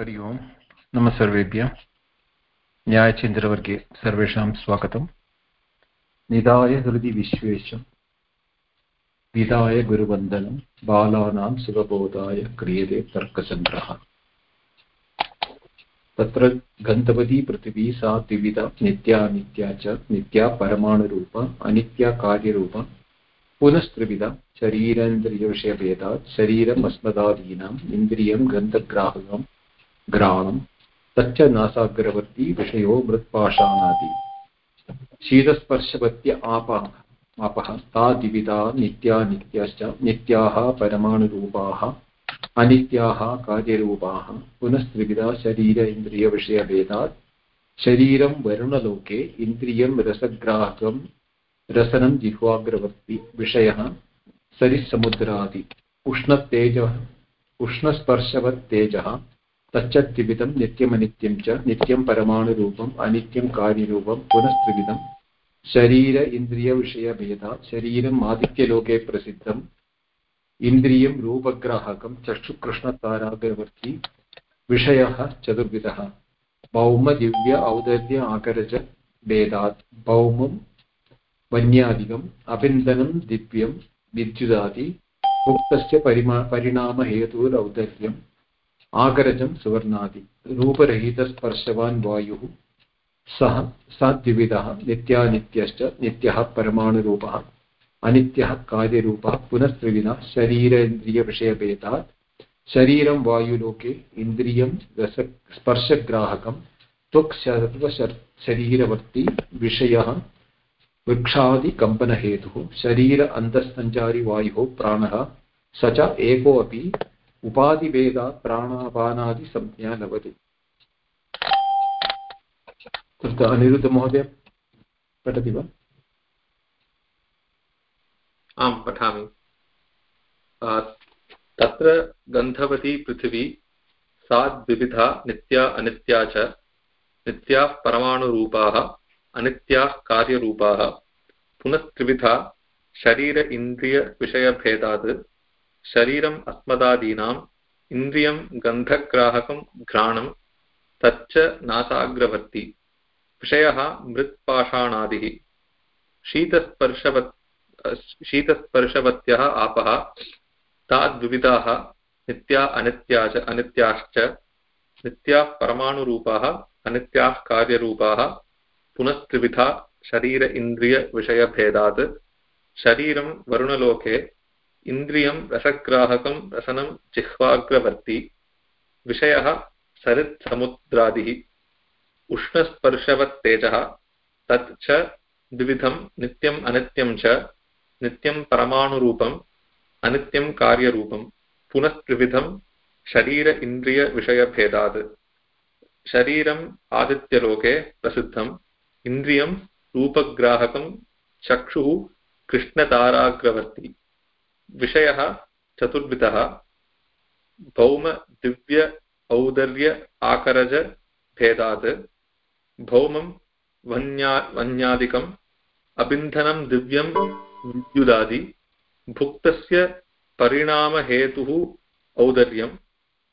हरि ओम्। नमः सर्वेभ्यः। न्यायचिन्तनवर्गे सर्वेषां स्वागतम्। निधाय हृदि विश्वेशं विधाय गुरुवन्दनं। बालानां सुखबोधाय क्रियते तर्कसङ्ग्रहः। तत्र गन्धवती पृथिवी सा द्विविधा नित्या नित्या च नित्या परमाणुरूपा, अनित्या कार्यरूपा, पुनस्त्रिविधा शरीरेन्द्रियविषयभेदात् शरीरम् अस्मदादीनाम् इन्द्रियं, गन्धग्राहकम् घ्राणं तच्च नासाग्रवर्ती विषयो मृत्पाषाणादि। शीतस्पर्शवत्य आपः आपः ता द्विविधा नित्या नित्याश्च नित्याः परमाणुरूपाः, अनित्याः कार्यरूपाः, पुनस्त्रिविधा शरीर इन्द्रियविषयभेदात्। शरीरं वरुणलोके, इन्द्रियं रसग्राहकं रसनं जिह्वाग्रवर्ति विषयः, सरिसमुद्रादि। उष्णतेजः उष्णस्पर्शवत्तेजः तच्चत्त्रिविधं नित्यमनित्यं च, नित्यं परमाणुरूपम्, अनित्यं कार्यरूपं पुनस्त्रिविधं शरीर इन्द्रियविषयभेदात् शरीरम् आदित्यलोके प्रसिद्धम्। इन्द्रियं रूपग्राहकं चक्षुकृष्णतारागवर्ती विषयः चतुर्विधः। भौमदिव्य औदर्य, आकरज, भेदात्। भौमं वन्यादिकम्, अभिन्दनं, दिव्यं, विद्युदादि। मुक्तस्य परिमा, परिणामहेतुरौदर्यम्। आगरजं सुवर्णादि, रूपरहितस्पर्शवान् वायुः, सः स द्विविधः नित्यानित्यश्च नित्यः परमाणुरूपः, अनित्यः कार्यरूपः, पुनस्त्रिविधः, शरीरेन्द्रियविषयभेदात्, शरीरं वायुलोके, इन्द्रियं रस, स्पर्शग्राहकं त्वक् सर्वशरीरवर्ती विषयः, वृक्षादिकम्पनहेतुः, शरीर अन्तःसञ्चारी वायुः, प्राणः, स च एकोऽपि उपाधिभेदात् प्राणापानादिसंज्ञा लभते तत्र अनिरुद्धमहोदय, पठति वा? आं पठामि। तत्र गन्धवती पृथिवी सा द्विविधा, नित्या, अनित्या च, नित्याः परमाणुरूपाः, अनित्याः कार्यरूपाः पुनस्त्रिविधा शरीर इन्द्रियविषयभेदात् शरीरम् अस्मदादीनाम्, इन्द्रियं गन्धग्राहकं घ्राणं, तच्च नासाग्रवर्ति। विषयः मृत्पाषाणादिः। शीतस्पर्शवत् शीतस्पर्शवत्यः आपः, ताद्विविधाः नित्या अनित्या च अनित्याश्च, नित्याः परमाणुरूपाः अनित्याः कार्यरूपाः, पुनस्त्रिविधा शरीर इन्द्रियविषयभेदात् शरीरं वरुणलोके इन्द्रियं रसग्राहकं रसनं जिह्वाग्रवर्ति, विषयः सरित्समुद्रादिः, उष्णस्पर्शवत्तेजः, तत् च द्विविधं नित्यम् अनित्यं च, नित्यं परमाणुरूपम्, अनित्यं कार्यरूपं पुनस्त्रिविधं शरीर इन्द्रियविषयभेदात् शरीरम् आदित्यलोके प्रसिद्धम्, इन्द्रियं रूपग्राहकं चक्षुः कृष्णताराग्रवर्ति। विषयः चतुर्विधः। भौम, दिव्य, औदर्य, आकरज, भेदात्। भौमं, वन्या, वन्यादिकम्, अबिन्धनं, दिव्यं, विद्युदादि। भुक्तस्य परिणामहेतुः औदर्यम्,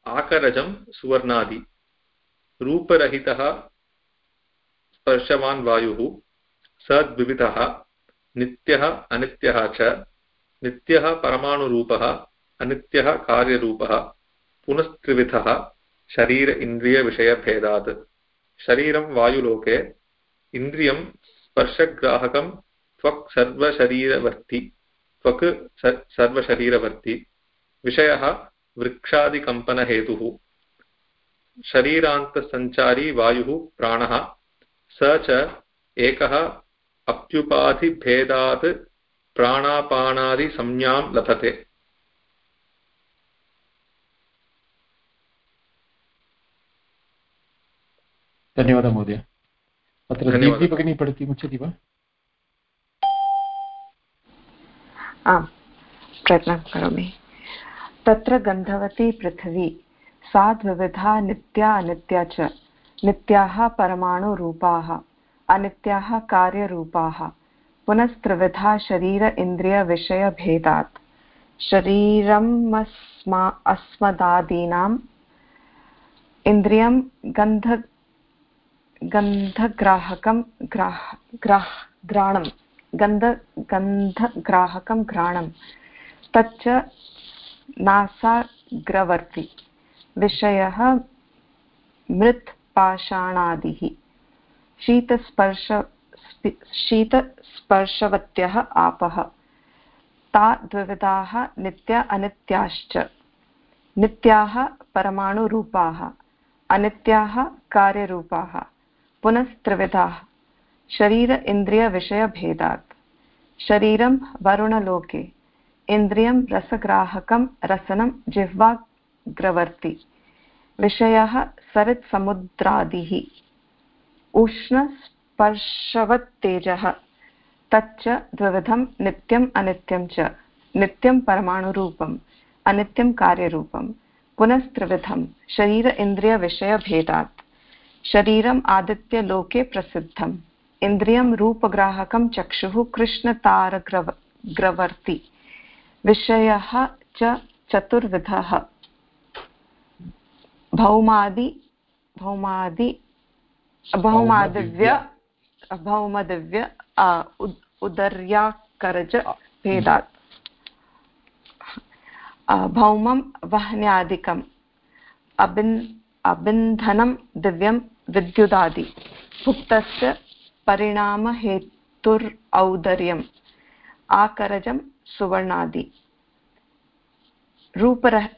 आकरजं, सुवर्णादि। रूपरहितः, स्पर्शवान् वायुः। स द्विविधः नित्यः, अनित्यः च। नित्यः परमाणुरूपः, अनित्यः कार्यरूपः, पुनस्त्रिविधः, शरीर इन्द्रियविषयभेदात् शरीरं वायुलोके इन्द्रियं स्पर्शग्राहकं, त्वक् सर्वशरीरवर्ति त्वक् सर्वशरीरवर्ति। विषयः वृक्षादिकम्पनहेतुः। शरीरान्तसञ्चारी वायुः प्राणः, स च एकः अप्युपाधिभेदात् प्राणापानादिसंज्ञां लभते। धन्यवादः महोदय। अत्र दीप्ति भगिनी पठितुमिच्छति वा? आम् प्रयत्नं करोमि। तत्र गन्धवती पृथिवी सा द्विविधा नित्या अनित्या च। नित्याः परमाणुरूपाः अनित्याः कार्यरूपाः। पुनस्त्रिविधा शरीर इन्द्रियविषयभेदात् शरीरमस्मा अस्मदादीनाम् इन्द्रियं गन्ध, गन्धग्राहकं ग्राह ग्राह, घ्राणं, गन्ध, गन्धग्राहकं घ्राणं। तच्च नासाग्रवर्ति, विषयः मृत्पाषाणादिः। शीतस्पर्श शीतस्पर्शवत्यः आपः। ता द्विविधाः नित्या अनित्याश्च। नित्याः परमाणुरूपाः, अनित्याः कार्यरूपाः, पुनस्त्रिविधाः। शरीर इन्द्रियविषयभेदात् शरीरं वरुणलोके, इन्द्रियं रसग्राहकं रसनं जिह्वाग्रवर्ति। विषयः सरित्समुद्रादिः। उष्णस्पर्शवत्तेजः तच्च द्विविधं नित्यम् अनित्यं च। नित्यं परमाणुरूपम् अनित्यं कार्यरूपं पुनस्त्रिविधं शरीर इन्द्रियविषयभेदात्। शरीरम् आदित्यलोके प्रसिद्धम्। इन्द्रियं रूपग्राहकं चक्षुः कृष्णतारग्रव ग्रवर्ति। विषयः च चतुर्विधः। भौमादि भौमादि भौमादिव्य भौमदिव्य उदर्याकरज भेदात्। भौमं वह्न्यादिकम् अबिन् अबिन्धनं दिव्यं विद्युदादि। भुक्तस्य परिणामहेतुर् औदर्यम् आकरजं सुवर्णादि। रूपरह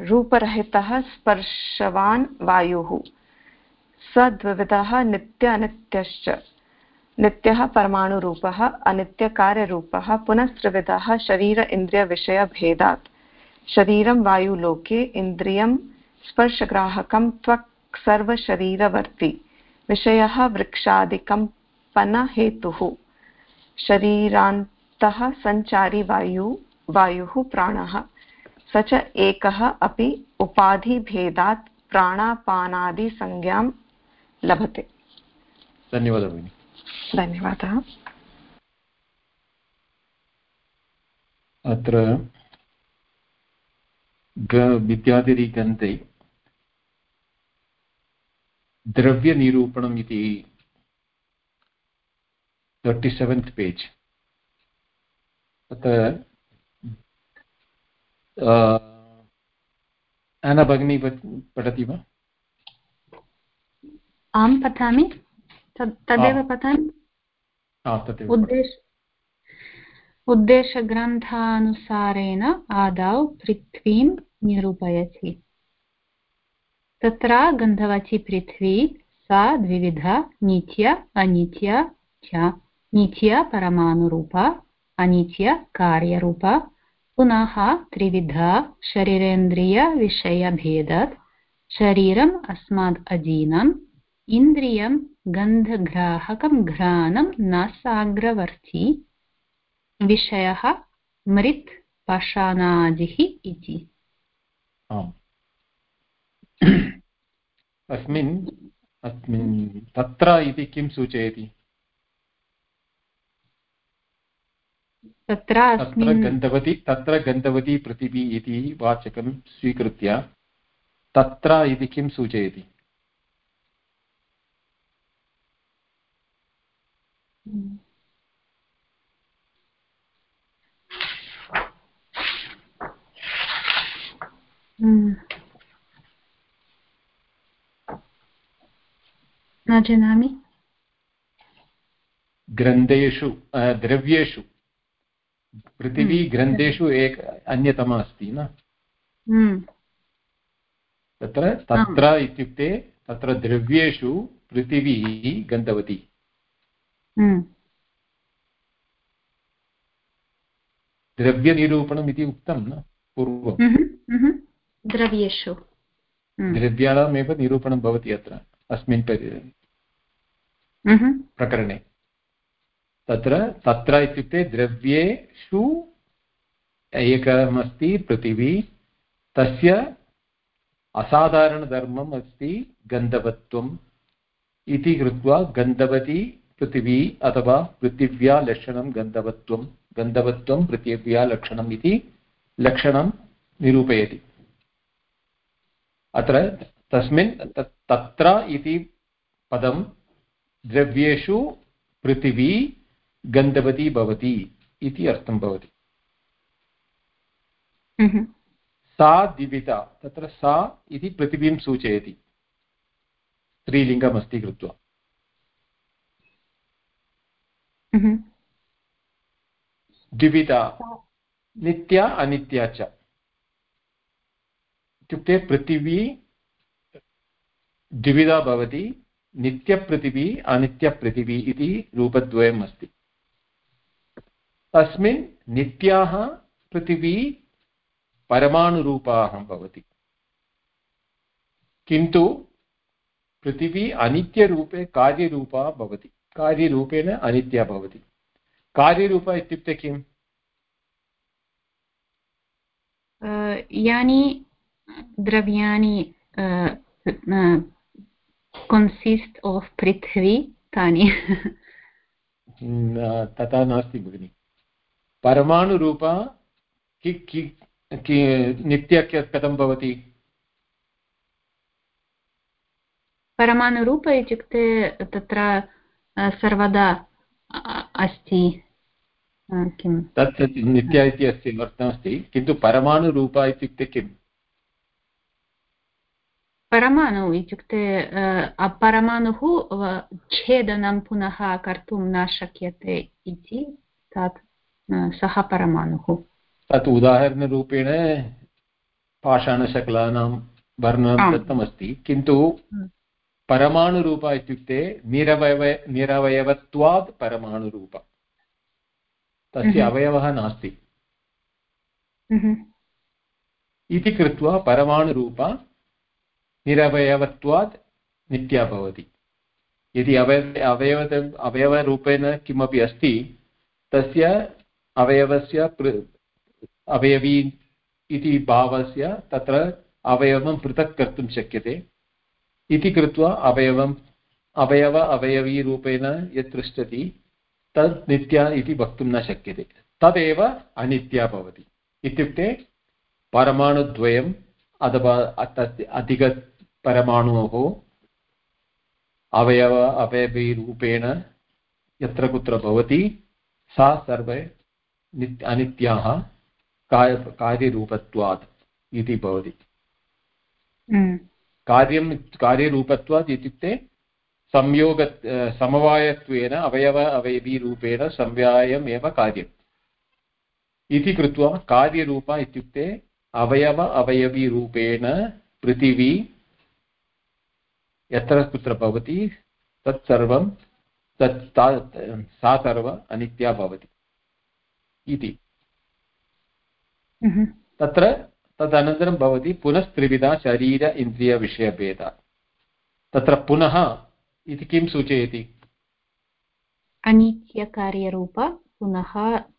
रूपरहितः स्पर्शवान् वायुः स द्विविधः नित्य अनित्यश्च नित्यः परमाणुरूपः, अनित्यकार्यरूपः, पुनस्त्रिविधः शरीर इन्द्रियविषयभेदात् शरीरं वायुलोके, इन्द्रियं स्पर्शग्राहकं त्वक् सर्वशरीरवर्ति। विषयः वृक्षादिकम्पनहेतुः शरीरान्तः सञ्चारी वायु, वायुः प्राणः। स च एकः अपि उपाधिभेदात्, प्राणापानादिसंज्ञां लभते। धन्यवादः, भगिनि। धन्यवादः अत्र विद्याधिरिगन्धे द्रव्यनिरूपणम् इति तर्टि सेवेन्त् पेज् तत्र अना भगिनी पठति वा? आं पठामि। तदेव पठामि उद्देश उद्देशग्रन्थानुसारेण आदौ पृथ्वीं निरूपयति तत्र गन्धवची पृथ्वी सा द्विविधा नित्या अनित्या च नित्या परमाणुरूपा अनित्या कार्यरूपा पुनः त्रिविधा शरीरेन्द्रियविषयभेदात् शरीरम् अस्मात् अजीनम् इन्द्रियं गन्धग्राहकं घ्राणं न साग्रवर्ति विषयः मृत् पाषाणादिः इति। अस्मिन् अस्मिन् तत्र इति किं सूचयति? तत्र तत्र गन्धवती तत्र गन्धवती पृथिवी इति वाचकं स्वीकृत्य तत्र इति किं सूचयति? न जानामि ग्रन्थेषु द्रव्येषु पृथिवी हम्म। ग्रन्थेषु एक अन्यतमा अस्ति न हम्म। तत्र तत्र इत्युक्ते तत्र द्रव्येषु पृथिवी गन्तवती। द्रव्यनिरूपणम् इति उक्तं न पूर्वं द्रव्येषु द्रव्याणामेव निरूपणं भवति अत्र अस्मिन् प्रकरणे तत्र तत्र इत्युक्ते द्रव्येषु एकमस्ति पृथिवी तस्य असाधारणधर्मम् अस्ति गन्धवत्वम् इति कृत्वा गन्धवती पृथिवी अथवा पृथिव्या लक्षणं गन्धवत्वं गन्धवत्वं पृथिव्या लक्षणम् इति लक्षणं निरूपयति। अत्र तस्मिन् तत्र इति पदं द्रव्येषु पृथिवी गन्धवती भवति इति अर्थं भवति। सा दिविता तत्र सा इति पृथिवीं सूचयति। स्त्रीलिङ्गमस्ति कृत्वा द्विविधा नित्या अनित्या च इत्युक्ते पृथिवी द्विविधा भवति नित्यपृथिवी अनित्यपृथिवी इति रूपद्वयम् अस्ति तस्मिन् नित्याः पृथिवी परमाणुरूपाः भवति किन्तु पृथिवी अनित्यरूपे कार्यरूपा भवति कार्यरूपेण अनित्या भवति। कार्यरूप इत्युक्ते किम्? यानि द्रव्याणि कन्सिस्ट् आफ् पृथ्वी तानि। तथा नास्ति भगिनि। परमाणुरूपा कि कि नित्य कथं भवति? परमाणुरूप इत्युक्ते तत्र सर्वदा अस्ति किं तत् नित्य इति अस्ति अर्थमस्ति किन्तु परमाणुरूपा इत्युक्ते किम् परमाणु इत्युक्ते परमाणुः छेदनं पुनः कर्तुं न शक्यते इति तत् सः परमाणुः तत् उदाहरणरूपेण पाषाणशकलानां वर्णनं दत्तमस्ति किन्तु परमाणुरूपा इत्युक्ते निरवयव निरवयवत्वात् परमाणुरूप तस्य अवयवः नास्ति। इति कृत्वा परमाणुरूपा निरवयवत्वात् नित्या भवति। यदि अवय अवयव अवयवरूपेण किमपि अस्ति तस्य अवयवस्य अवयवी इति भावस्य तत्र अवयवं पृथक् कर्तुं शक्यते। इति कृत्वा अवयवम्, अवयव अवयवीरूपेण यत् तिष्ठति तद् नित्या इति वक्तुं न शक्यते। तदेव अनित्या भवति। इत्युक्ते परमाणुद्वयम् अथवा अधिकपरमाणोः अवयव अवयवीरूपेण यत्र कुत्र भवति, सा सर्वे नित्य अनित्याः कार्यरूपत्वात् इति भवति। हम्म। कार्यं कार्यरूपत्वात् इत्युक्ते संयोग समवायत्वेन अवयव अवयवीरूपेण संव्यायम् एव कार्यम्। इति कृत्वा कार्यरूपा इत्युक्ते अवयव अवयवीरूपेण पृथिवी यत्र कुत्र भवति तत्सर्वं तत् सा सर्व अनित्या भवति। इति। हम्म। तत्र तदनन्तरं भवति पुनस्त्रिविधा शरीर इन्द्रियविषयभेदा तत्र पुनः इति किं सूचयति? अनित्यकार्यरूप पुनः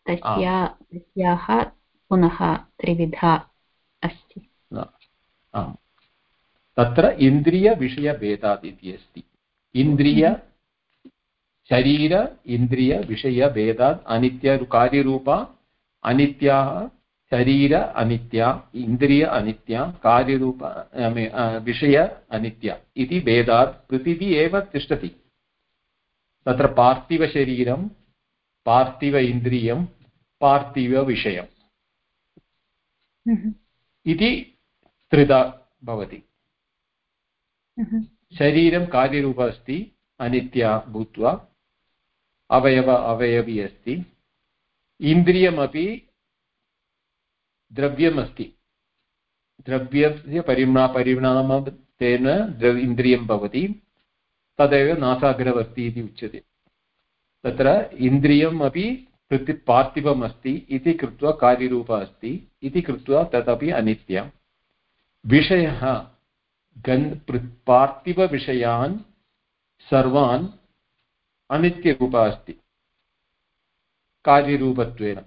तस्य तस्याः पुनः त्रिविधा अस्ति। तत्र इन्द्रियविषयभेदात् इति अस्ति। इन्द्रिय शरीर इन्द्रियविषयभेदात् अनित्यकार्यरूपा अनित्याः शरीर अनित्या इन्द्रिय अनित्या कार्यरूप विषय अनित्या इति भेदात् पृथिवी एव तिष्ठति तत्र पार्थिवशरीरं पार्थिव इन्द्रियं पार्थिवविषयम् हम्म। इति त्रिधा भवति हम्म। शरीरं कार्यरूप अस्ति अनित्या भूत्वा अवयव अवयवी अस्ति इन्द्रियमपि द्रव्यमस्ति। द्रव्यस्य परिणा परिणामेन द्रव इन्द्रियं भवति, तदेव नासाग्रवर्ति इति उच्यते। तत्र इन्द्रियम् अपि पृथि पार्थिवम् अस्ति इति कृत्वा कार्यरूपः अस्ति, इति कृत्वा तदपि अनित्यं। विषयः गन् पार्थिवविषयान् सर्वान् अनित्यरूपः अस्ति। कार्यरूपत्वेन।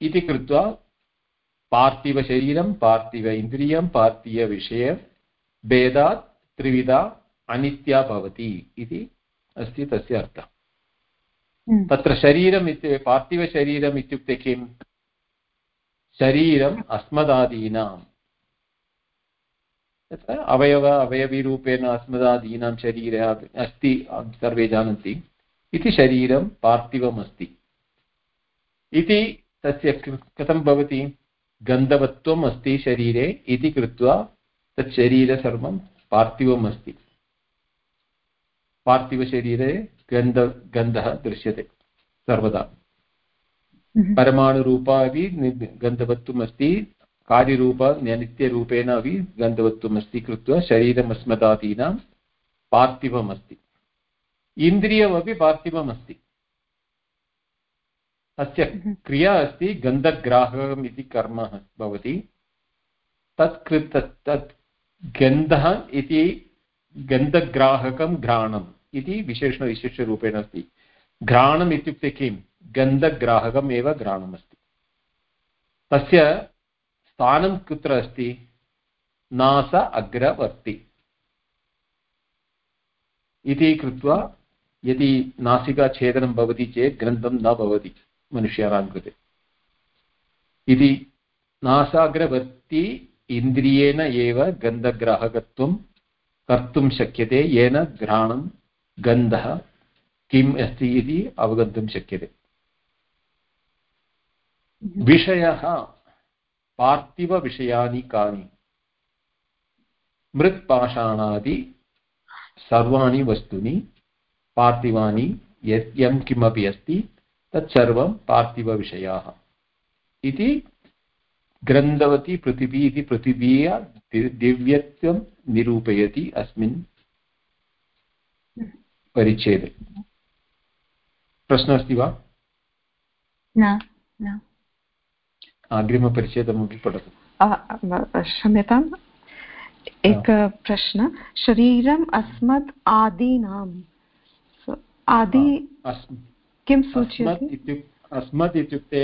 इति कृत्वा पार्थिवशरीरं पार्थिव इन्द्रियं पार्थिवविषय भेदात् त्रिविधा अनित्या भवति इति अस्ति तस्य अर्थः हम्म। तत्र शरीरम् इत्युक्ते पार्थिवशरीरम् इत्युक्ते किम्? शरीरम् अस्मदादीनां तत्र अवयव अवयवीरूपेण अस्मदादीनां शरीरे अस्ति सर्वे जानन्ति। इति शरीरं पार्थिवम् अस्ति इति तस्य कथं भवति? गन्धवत्वम् अस्ति शरीरे इति कृत्वा तत् शरीरे सर्वं पार्थिवम् अस्ति पार्थिवशरीरे गन्ध गन्धः दृश्यते सर्वदा। हम्म। परमाणुरूपा अपि गन्धवत्वम् अस्ति कार्यरूप नित्यरूपेण अपि गन्धवत्वम् अस्ति कृत्वा शरीरमस्मदादीनां पार्थिवम् अस्ति इन्द्रियमपि पार्थिवम् अस्ति तस्य हम्म। क्रिया अस्ति गन्धग्राहकम् इति कर्म भवति। तत् कृत तत् गन्धः इति गन्धग्राहकं घ्राणम् इति विशेषणविशेषरूपेण अस्ति। घ्राणम् इत्युक्ते किं? गन्धग्राहकम् एव घ्राणमस्ति। तस्य स्थानं कुत्र अस्ति? नास अग्रवर्ति। इति कृत्वा यदि नासिकाछेदनं भवति चेत् ग्रन्थं न भवति। मनुष्याणां कृते इति नासाग्रवर्ति इन्द्रियेण एव गन्धग्राहकत्वं कर्तुं शक्यते येन घ्राणं गन्धः किम् अस्ति इति अवगन्तुं शक्यते विषयः पार्थिवविषयानि कानि मृत्पाषाणादि सर्वाणि वस्तूनि पार्थिवानि यत् यं किमपि अस्ति तत्सर्वं पार्थिवविषयाः इति ग्रन्थवती पृथिवी इति पृथिवीय दिव्यत्वं निरूपयति अस्मिन् परिच्छेदे। प्रश्नः अस्ति वा? न अग्रिमपरिच्छेदमपि पठतु। क्षम्यताम् एक प्रश्न। शरीरम् अस्मत् आदीनां। आदि किं सूचयति? अस्मत् इत्युक्ते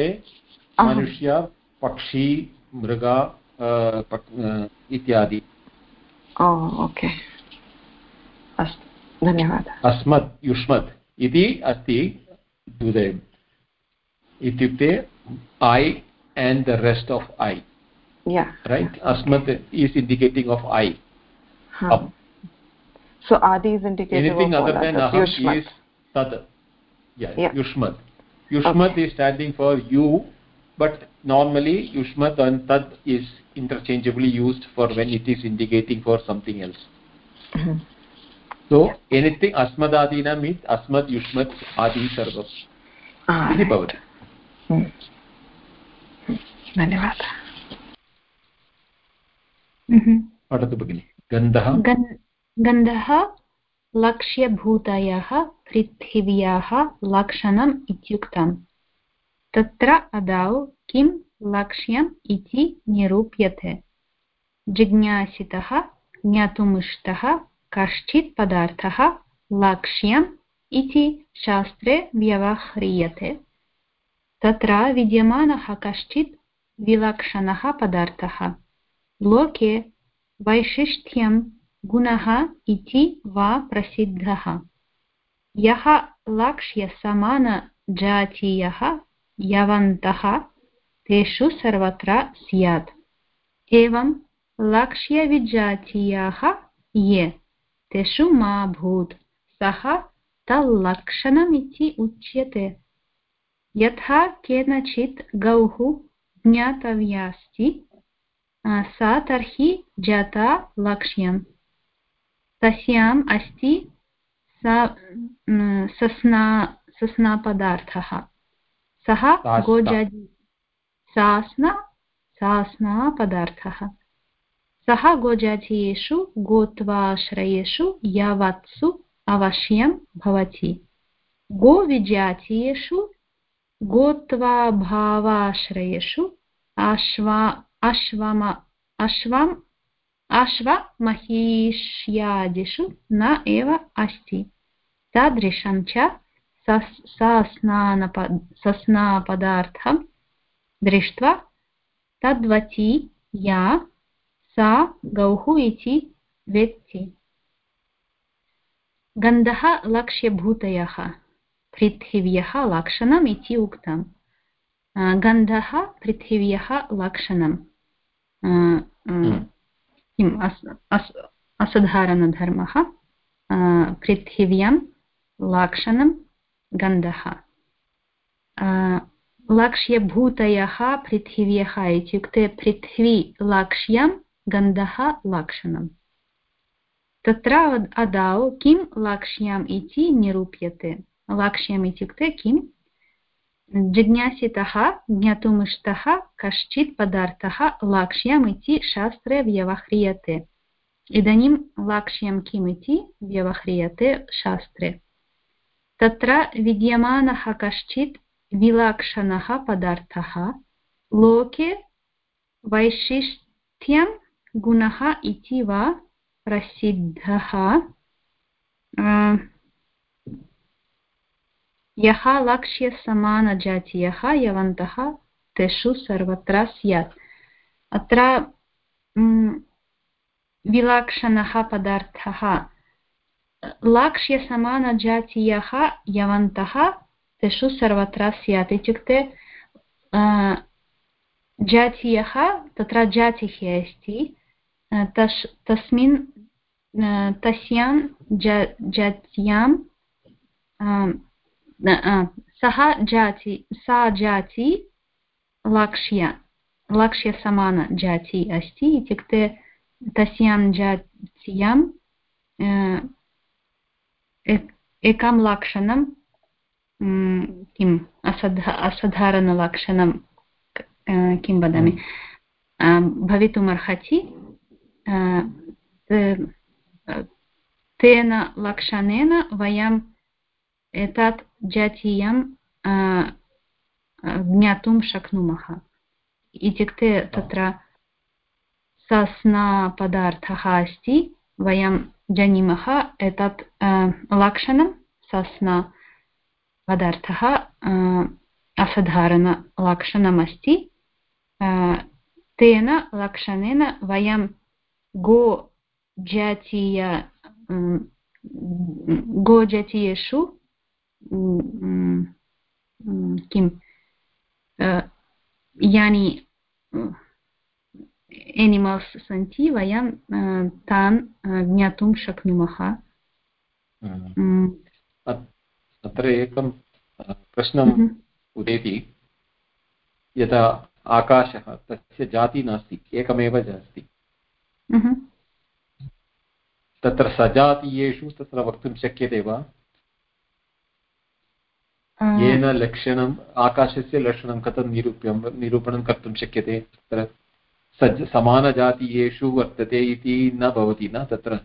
मनुष्य पक्षी मृग इत्यादि। ओके। अस्तु धन्यवादः। अस्मत् युष्मत् इति अस्ति द्विदयम् इत्युक्ते I and the rest of I right अस्मत् is indicating of I So Adi is indicated. Anything other than Aham is Yeah, yeah. Yushmat. Yushmat okay. is standing for you, but normally Yushmat and Tad is interchangeably used for when it is indicating for something else. Mm -hmm. So yeah. anything Asmadadina means Asmad, Yushmat, Adi, Sarva. Ah, इति भवति धन्यवादः पठतु भगिनि गन्धः गन्धः लक्ष्यभूतयः पृथिव्याः लक्षणम् इत्युक्तम्। तत्र अदौ किं लक्ष्यम् इति निरूप्यते। जिज्ञासितः, ज्ञातुमिष्टः, कश्चित् पदार्थः लक्ष्यम् इति शास्त्रे व्यवह्रियते। तत्र विद्यमानः कश्चित् विलक्षणः पदार्थः। लोके वैशिष्ट्यं गुणः इति वा प्रसिद्धः। यः लक्ष्यसमानजातीयः यवन्तः, तेषु सर्वत्र स्यात्। एवं लक्ष्यविजातीयाः ये, तेषु मा भूत्, सः तल्लक्षणमिति उच्यते। यथा केनचित् गौः ज्ञातव्यास्ति सा तर्हि जाता लक्ष्यम्। तस्याम् अस्ति सस्ना सस्नापदार्थः। सः गोजादि सास्ना सास्नापदार्थः। सः गोजातीयेषु गोत्वाश्रयेषु यावत्सु अवश्यं भवति। गोविजातीयेषु गोत्वाभावाश्रयेषु अश्वा अश्वम अश्वम् अश्वमहिष्यादिषु न एव अस्ति तादृशं च सस्नानप सस्नापदार्थं दृष्ट्वा तद्वती या सा गौः इति वेत्ति गन्धः लक्ष्यभूतयः पृथिव्यः लक्षणम् इति उक्तम् गन्धः पृथिव्यः लक्षणं किम्? अस् अस्, असाधारणधर्मः पृथिव्यां, लाक्षणं, गन्धः। लक्ष्यभूतयः पृथिव्यः इत्युक्ते पृथ्वी लाक्ष्यं, गन्धः लाक्षणम्। तत्र अदौ किं लाक्ष्यम् इति निरूप्यते। लाक्ष्यम् इत्युक्ते किं जिज्ञासितः ज्ञातुमिष्टः कश्चित् पदार्थः लाक्ष्यम् इति शास्त्रे व्यवह्रियते इदानीं लाक्ष्यं किम् इति व्यवह्रियते शास्त्रे तत्र विद्यमानः कश्चित् विलक्षणः पदार्थः लोके वैशिष्ट्यं गुणः इति वा प्रसिद्धः यः लक्ष्यसमानजातीयः यवन्तः तेषु सर्वत्र स्यात् अत्र विलक्षणः पदार्थः लक्ष्यसमानजातीयः यवन्तः तेषु सर्वत्र स्यात् इत्युक्ते जातीयः तत्र जातिः अस्ति तस् तस्मिन् तस्यां जात्यां सः जाति सा जाति लक्ष्य लक्ष्यसमानजाति अस्ति इत्युक्ते तस्यां जात्यां एकं लक्षणं किम् असाधा असाधारणलक्षणं किं वदामि भवितुमर्हति तेन लक्षणेन वयं एतत् जातीयं ज्ञातुं शक्नुमः इत्युक्ते तत्र सस्नापदार्थः अस्ति वयं जानीमः एतत् लक्षणं सस्ना पदार्थः असाधारणलक्षणमस्ति तेन लक्षणेन वयं गो जातीय गोजातीयेषु किं यानि एनिमल्स् सन्ति वयं तान् ज्ञातुं शक्नुमः। अत्र एकं प्रश्नम् उदेति। यदा आकाशः तस्य जाति नास्ति एकमेव अस्ति तत्र सजातीयेषु तत्र वक्तुं शक्यते वा? येन लक्षणम् आकाशस्य लक्षणं कथं निरूप्यं निरूपणं कर्तुं शक्यते तत्र? सज् समानजातीयेषु वर्तते इति न भवति न तत्र?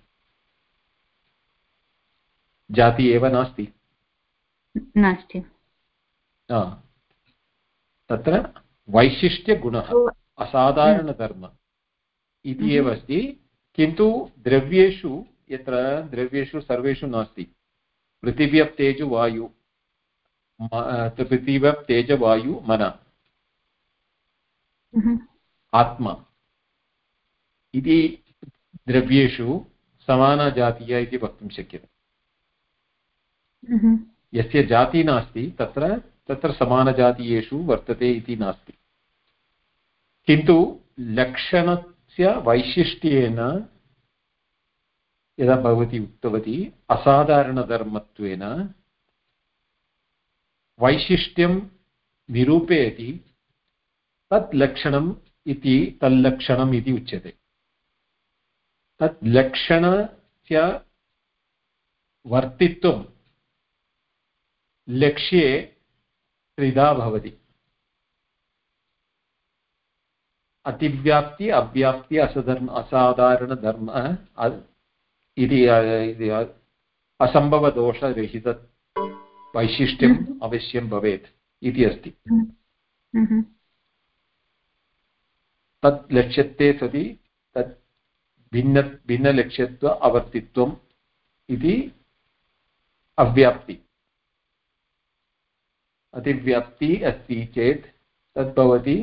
जाति एव नास्ति? नास्ति। तत्र वैशिष्ट्यगुणः असाधारणधर्म इति एव अस्ति। किन्तु द्रव्येषु यत्र द्रव्येषु सर्वेषु नास्ति। पृथिव्यप् तेजु वायु पृथिव्यप् तेजवायु मन आत्मा इति द्रव्येषु समानजातीय इति वक्तुं शक्यते यस्य जाति नास्ति तत्र तत्र समानजातीयेषु वर्तते इति नास्ति किन्तु लक्षणस्य वैशिष्ट्येन यदा भवती उक्तवती असाधारणधर्मत्वेन वैशिष्ट्यं निरूपयति तत् लक्षणम् इति तल्लक्षणम् इति उच्यते। तत् लक्षणस्य वर्तित्वं लक्ष्ये त्रिधा भवति। अतिव्याप्ति, अव्याप्ति, असधर्म, असाधारणधर्म इति असम्भवदोषरहित वैशिष्ट्यम् हम्म। अवश्यं भवेत् इति अस्ति हम्म। तत् लक्ष्यत्वे सति तत् भिन्न भिन्नलक्ष्यत्व अवर्तित्वम् इति अव्याप्ति अतिव्याप्ति अस्ति चेत् तद् भवति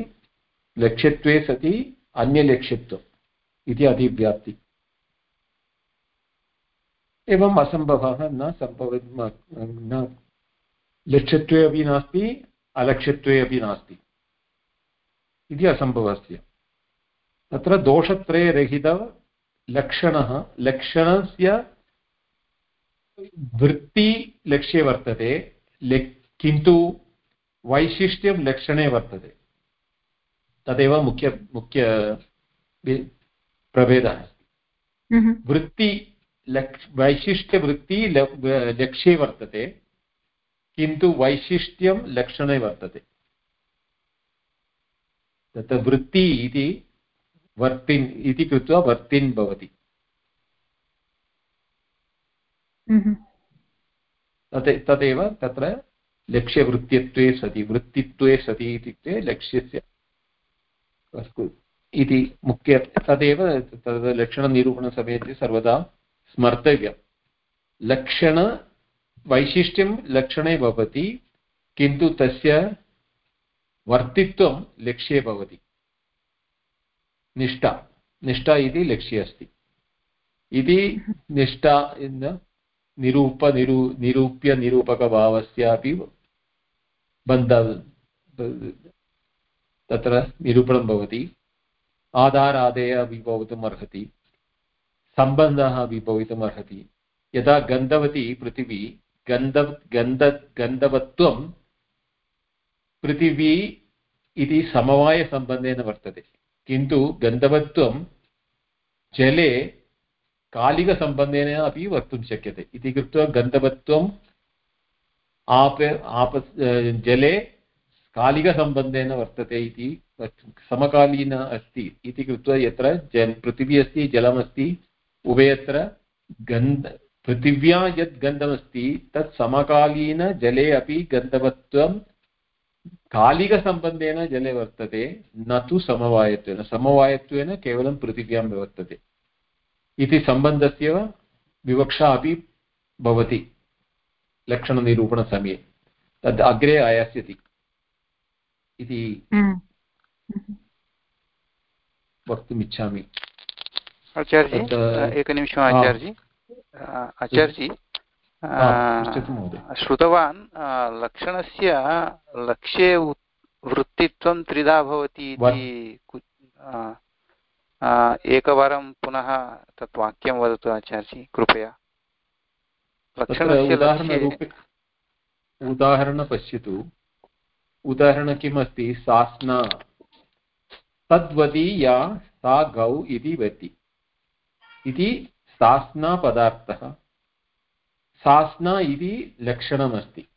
लक्ष्यत्वे सति अन्यलक्ष्यत्वम् इति अतिव्याप्ति एवम् असम्भवः न सम्भव न लक्ष्यत्वे अपि नास्ति अलक्ष्यत्वे अपि नास्ति। इति असम्भवस्य। तत्र दोषत्रयरहित लक्षणः लक्षणस्य वृत्तिलक्ष्ये वर्तते किन्तु वैशिष्ट्यं लक्षणे वर्तते। तदेव मुख्य मुख्य प्रभेदः। अस्ति हम्म, वृत्ति लक् वैशिष्ट्यवृत्ति लक्ष्ये वर्तते। किन्तु वैशिष्ट्यं लक्षणे वर्तते। तत् वृत्ति इति वर्तिन् इति कृत्वा वर्तिन् भवति। हम्म, तत् तदेव तत्र लक्ष्यवृत्तित्वे सति वृत्तित्वे सति इत्युक्ते लक्ष्यस्य अस्तु इति मुख्य तदेव तद् लक्षणनिरूपणसमये सर्वदा स्मर्तव्यं लक्षणवैशिष्ट्यं लक्षणे भवति, किन्तु तस्य वर्तित्वं लक्ष्ये भवति। निष्ठा। निष्ठा इति लक्ष्ये अस्ति। इति निष्ठा निरूपनिरू निरूप्य, निरूपकभावस्यापि बन्ध, तत्र निरूपणं भवति। आधारादेय अपि भवितुम् अर्हति। सम्बन्धः अपि भवितुम् अर्हति। यदा गन्धवती पृथिवी गन्ध गन्ध गन्धवत्वं पृथिवी इति समवायसम्बन्धेन वर्तते। किन्तु गन्धवत्वं जले कालिकसम्बन्धेन अपि वक्तुं शक्यते। इति कृत्वा गन्धवत्वम् आप आप जले कालिकसम्बन्धेन वर्तते इति समकालीन अस्ति। इति कृत्वा यत्र जन्, पृथिवी अस्ति, जलमस्ति, उभयत्र गन्ध पृथिव्या यद् गन्धमस्ति तत् समकालीनजले अपि गन्धवत्वं कालिकसम्बन्धेन जले वर्तते न तु समवायत्वेन। समवायत्वेन केवलं पृथिव्यां वर्तते। इति सम्बन्धस्य विवक्षा अपि भवति लक्षणनिरूपणसमये। तद् अग्रे आयास्यति। इति वक्तुम् इच्छामि आचार्यजी एकनिमिषम् आचार्यजी। आचार्यजी श्रुतवान् लक्षणस्य लक्ष्ये वृत्तित्वं त्रिधा भवति इति एकवारं पुनः तत् वाक्यं वदतु आचार्यजी कृपया। लक्षणस्य उदाहरण पश्यतु। उदाहरण किम् अस्ति सास्ना। तद्वती या सा गौ इति वति। इति सास्नापदार्थः सास्ना इति लक्षणमस्ति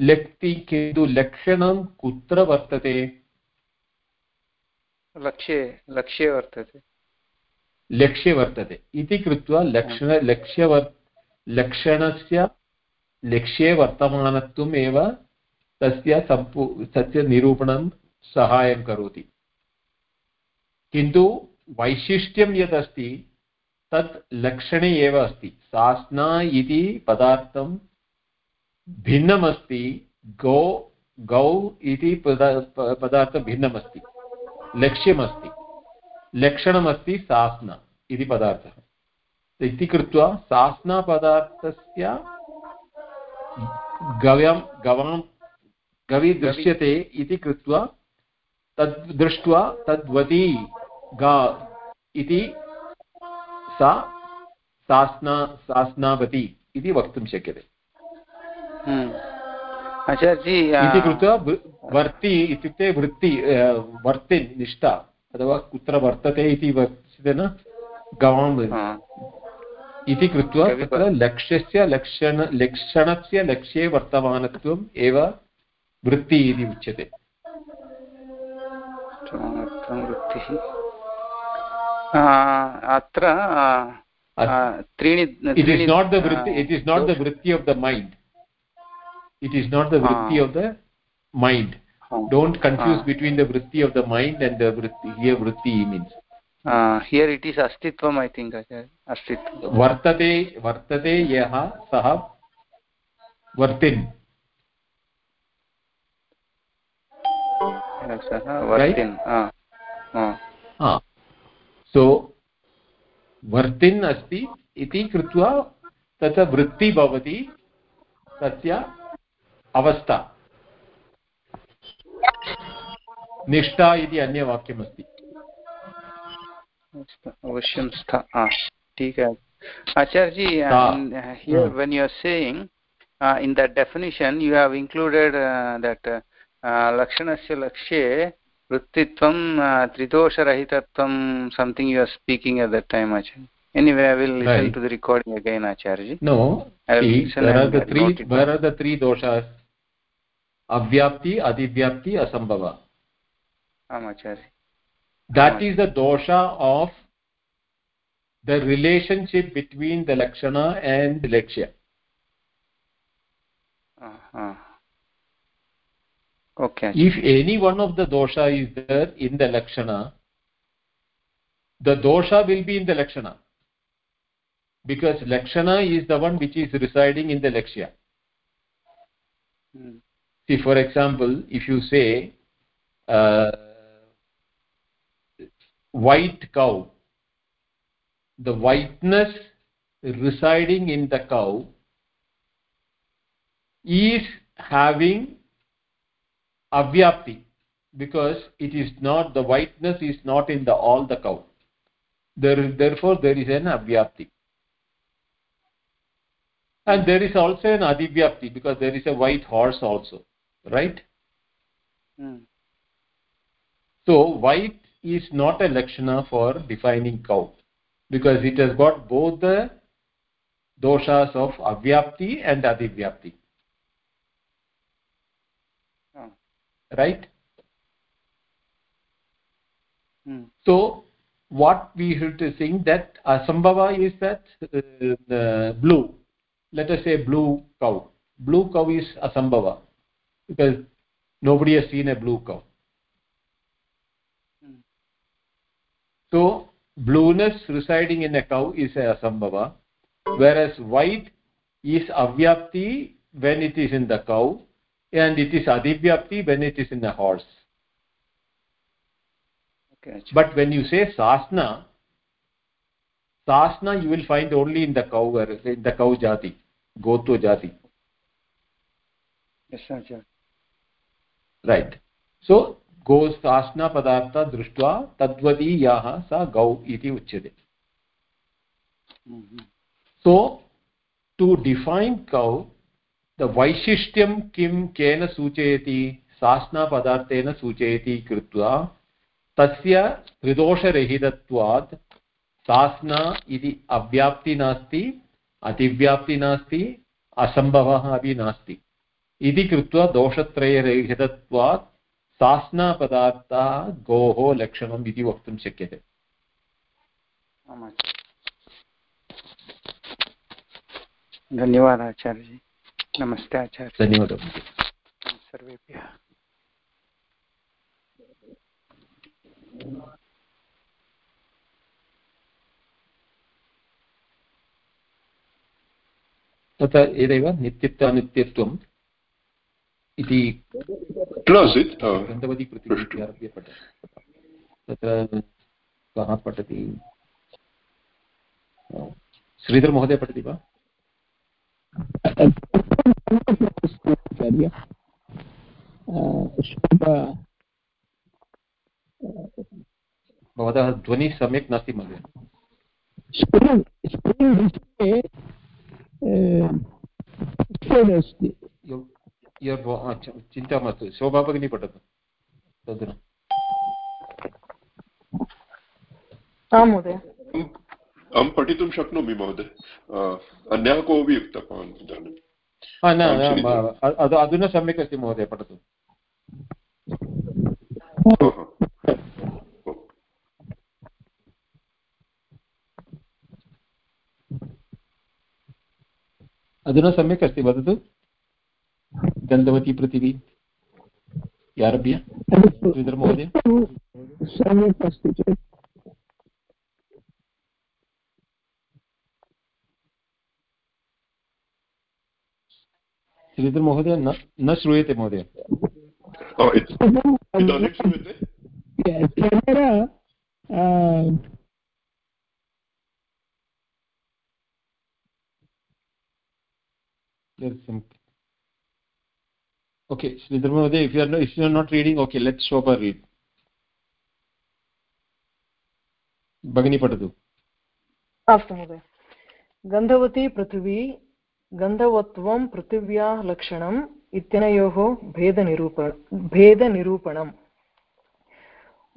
लक्ति किन्तु लक्षणं कुत्र वर्तते लक्ष्ये लक्ष्ये वर्तते लक्ष्ये वर्तते इति कृत्वा लक्षण लक्ष्यवर् लक्षणस्य लक्ष्ये वर्तमानत्वम् एव तस्य सम्पू तस्य निरूपणं सहायं करोति किन्तु वैशिष्ट्यं यदस्ति, तत् लक्षणे एव अस्ति। सास्ना इति पदार्थं भिन्नमस्ति, गौ गौ इति पदार्थं भिन्नमस्ति। लक्ष्यमस्ति। लक्षणमस्ति सास्ना इति पदार्थः। इति कृत्वा सास्नापदार्थस्य गव्यं, गवां, गवि दृश्यते इति कृत्वा तद् दृष्ट्वा तद्वती गा इति सा सास्ना सास्नावती इति वक्तुं शक्यते। इति कृत्वा वर्ति इत्युक्ते वृत्ति वर्ति निष्ठा अथवा कुत्र वर्तते इति वक्तुं न गवाम् इति कृत्वा तत्र लक्ष्यस्य लक्षण लक्षणस्य लक्ष्ये वर्तमानत्वम् एव वृत्ति इति उच्यते। अत्र त्रीणि it is not the vritti it is not the vritti of the mind it is not the vritti of the mind don't confuse between the vritti of the mind and the vritti here vritti means uh, here it is astitvam i think astitvam vartate vartate yah sah vartin सः वर्तिन् तो सो वर्तिन् अस्ति इति कृत्वा तत्र वृत्ति भवति तस्य अवस्था। निष्ठा इति अन्यवाक्यमस्ति। अवश्यं स्था Acharyaji when you are saying in the definition you have included that लक्षणस्य लक्ष्ये वृत्तित्वं त्रिदोषरहितत्वं something you are speaking at that time Acharya. Anyway I will listen to the recording again Acharyaji. No अव्याप्ति अतिव्याप्ति असम्भव आम् आचार्य दट् इस् द दोष of the relationship between the लक्षण and लक्ष्य okay. If any one of the dosha is there in the lakshana the dosha will be in the lakshana. Because lakshana is the one which is residing in the lakshya. Hmm. see for example if you say uh, white cow the whiteness residing in the cow is having avyapti because it is not the whiteness is not in the all the cow. There therefore there is an avyapti. And there is also an adivyapti because there is a white horse also right? Hmm. so white is not a lakshana for defining cow because it has got both the doshas of avyapti and adivyapti right? Hmm. so what we have to think that asambhava is that uh, uh, blue. Let us say blue cow. Blue cow is asambhava because nobody has seen a blue cow. Hmm. so blueness residing in a cow is a asambhava whereas white is avyapti when it is in the cow and it is adivyapti when it is in a horse okay acharya. but when you say sasna sasna you will find only in the cow or in the cow jati goto jati yes acharya right so गो पदार्थ दृष्ट्वा तद्वदीयाः सा गौ इति उच्यते Hmm, hmm. so to the vaishishtyam kim kena सूचयति? सास्ना पदार्थेन सूचयति कृत्वा तस्य त्रिदोषरहितत्वात् सास्ना इति अव्याप्ति नास्ति, अतिव्याप्ति नास्ति, असम्भवः अपि नास्ति। इति कृत्वा दोषत्रयरहितत्वात् सास्नापदार्थः गोः लक्षणम् इति वक्तुं शक्यते। धन्यवादः आचार्यजी। नमस्ते आचार्य धन्यवादः सर्वेभ्यः। तथा एतदेव नित्यत्वानित्यत्वम् इति इत् गन्धवती पठ तत्र कः पठति? श्रीधरमहोदय पठति वा? आचार्य शोभ भवतः ध्वनिः सम्यक् नास्ति महोदय। स्क्रीन् स्क्रीन् विषये अस्ति। चिन्ता मास्तु शोभा भगिनी पठतु तदनु। आं महोदय। अहं पठितुं शक्नोमि महोदय। अन्यः कोऽपि उक्तवान् इदानीं। न अधुना सम्यक् अस्ति महोदय पठतु। अधुना सम्यक् अस्ति वदतु। गन्धवती पृथिवी आरभ्य श्रीधरमहोदय सम्यक् अस्ति चेत्। श्रीधर् महोदय न श्रूयते महोदय। ओके श्रीधर् महोदय if you are if you are not reading okay let show per read भगिनी पठतु अस्तु महोदय गन्धवती पृथिवी गन्धवत्वं पृथिव्याः लक्षणम् इत्यनयोः भेदनिरूप, भेदनिरूपणम्।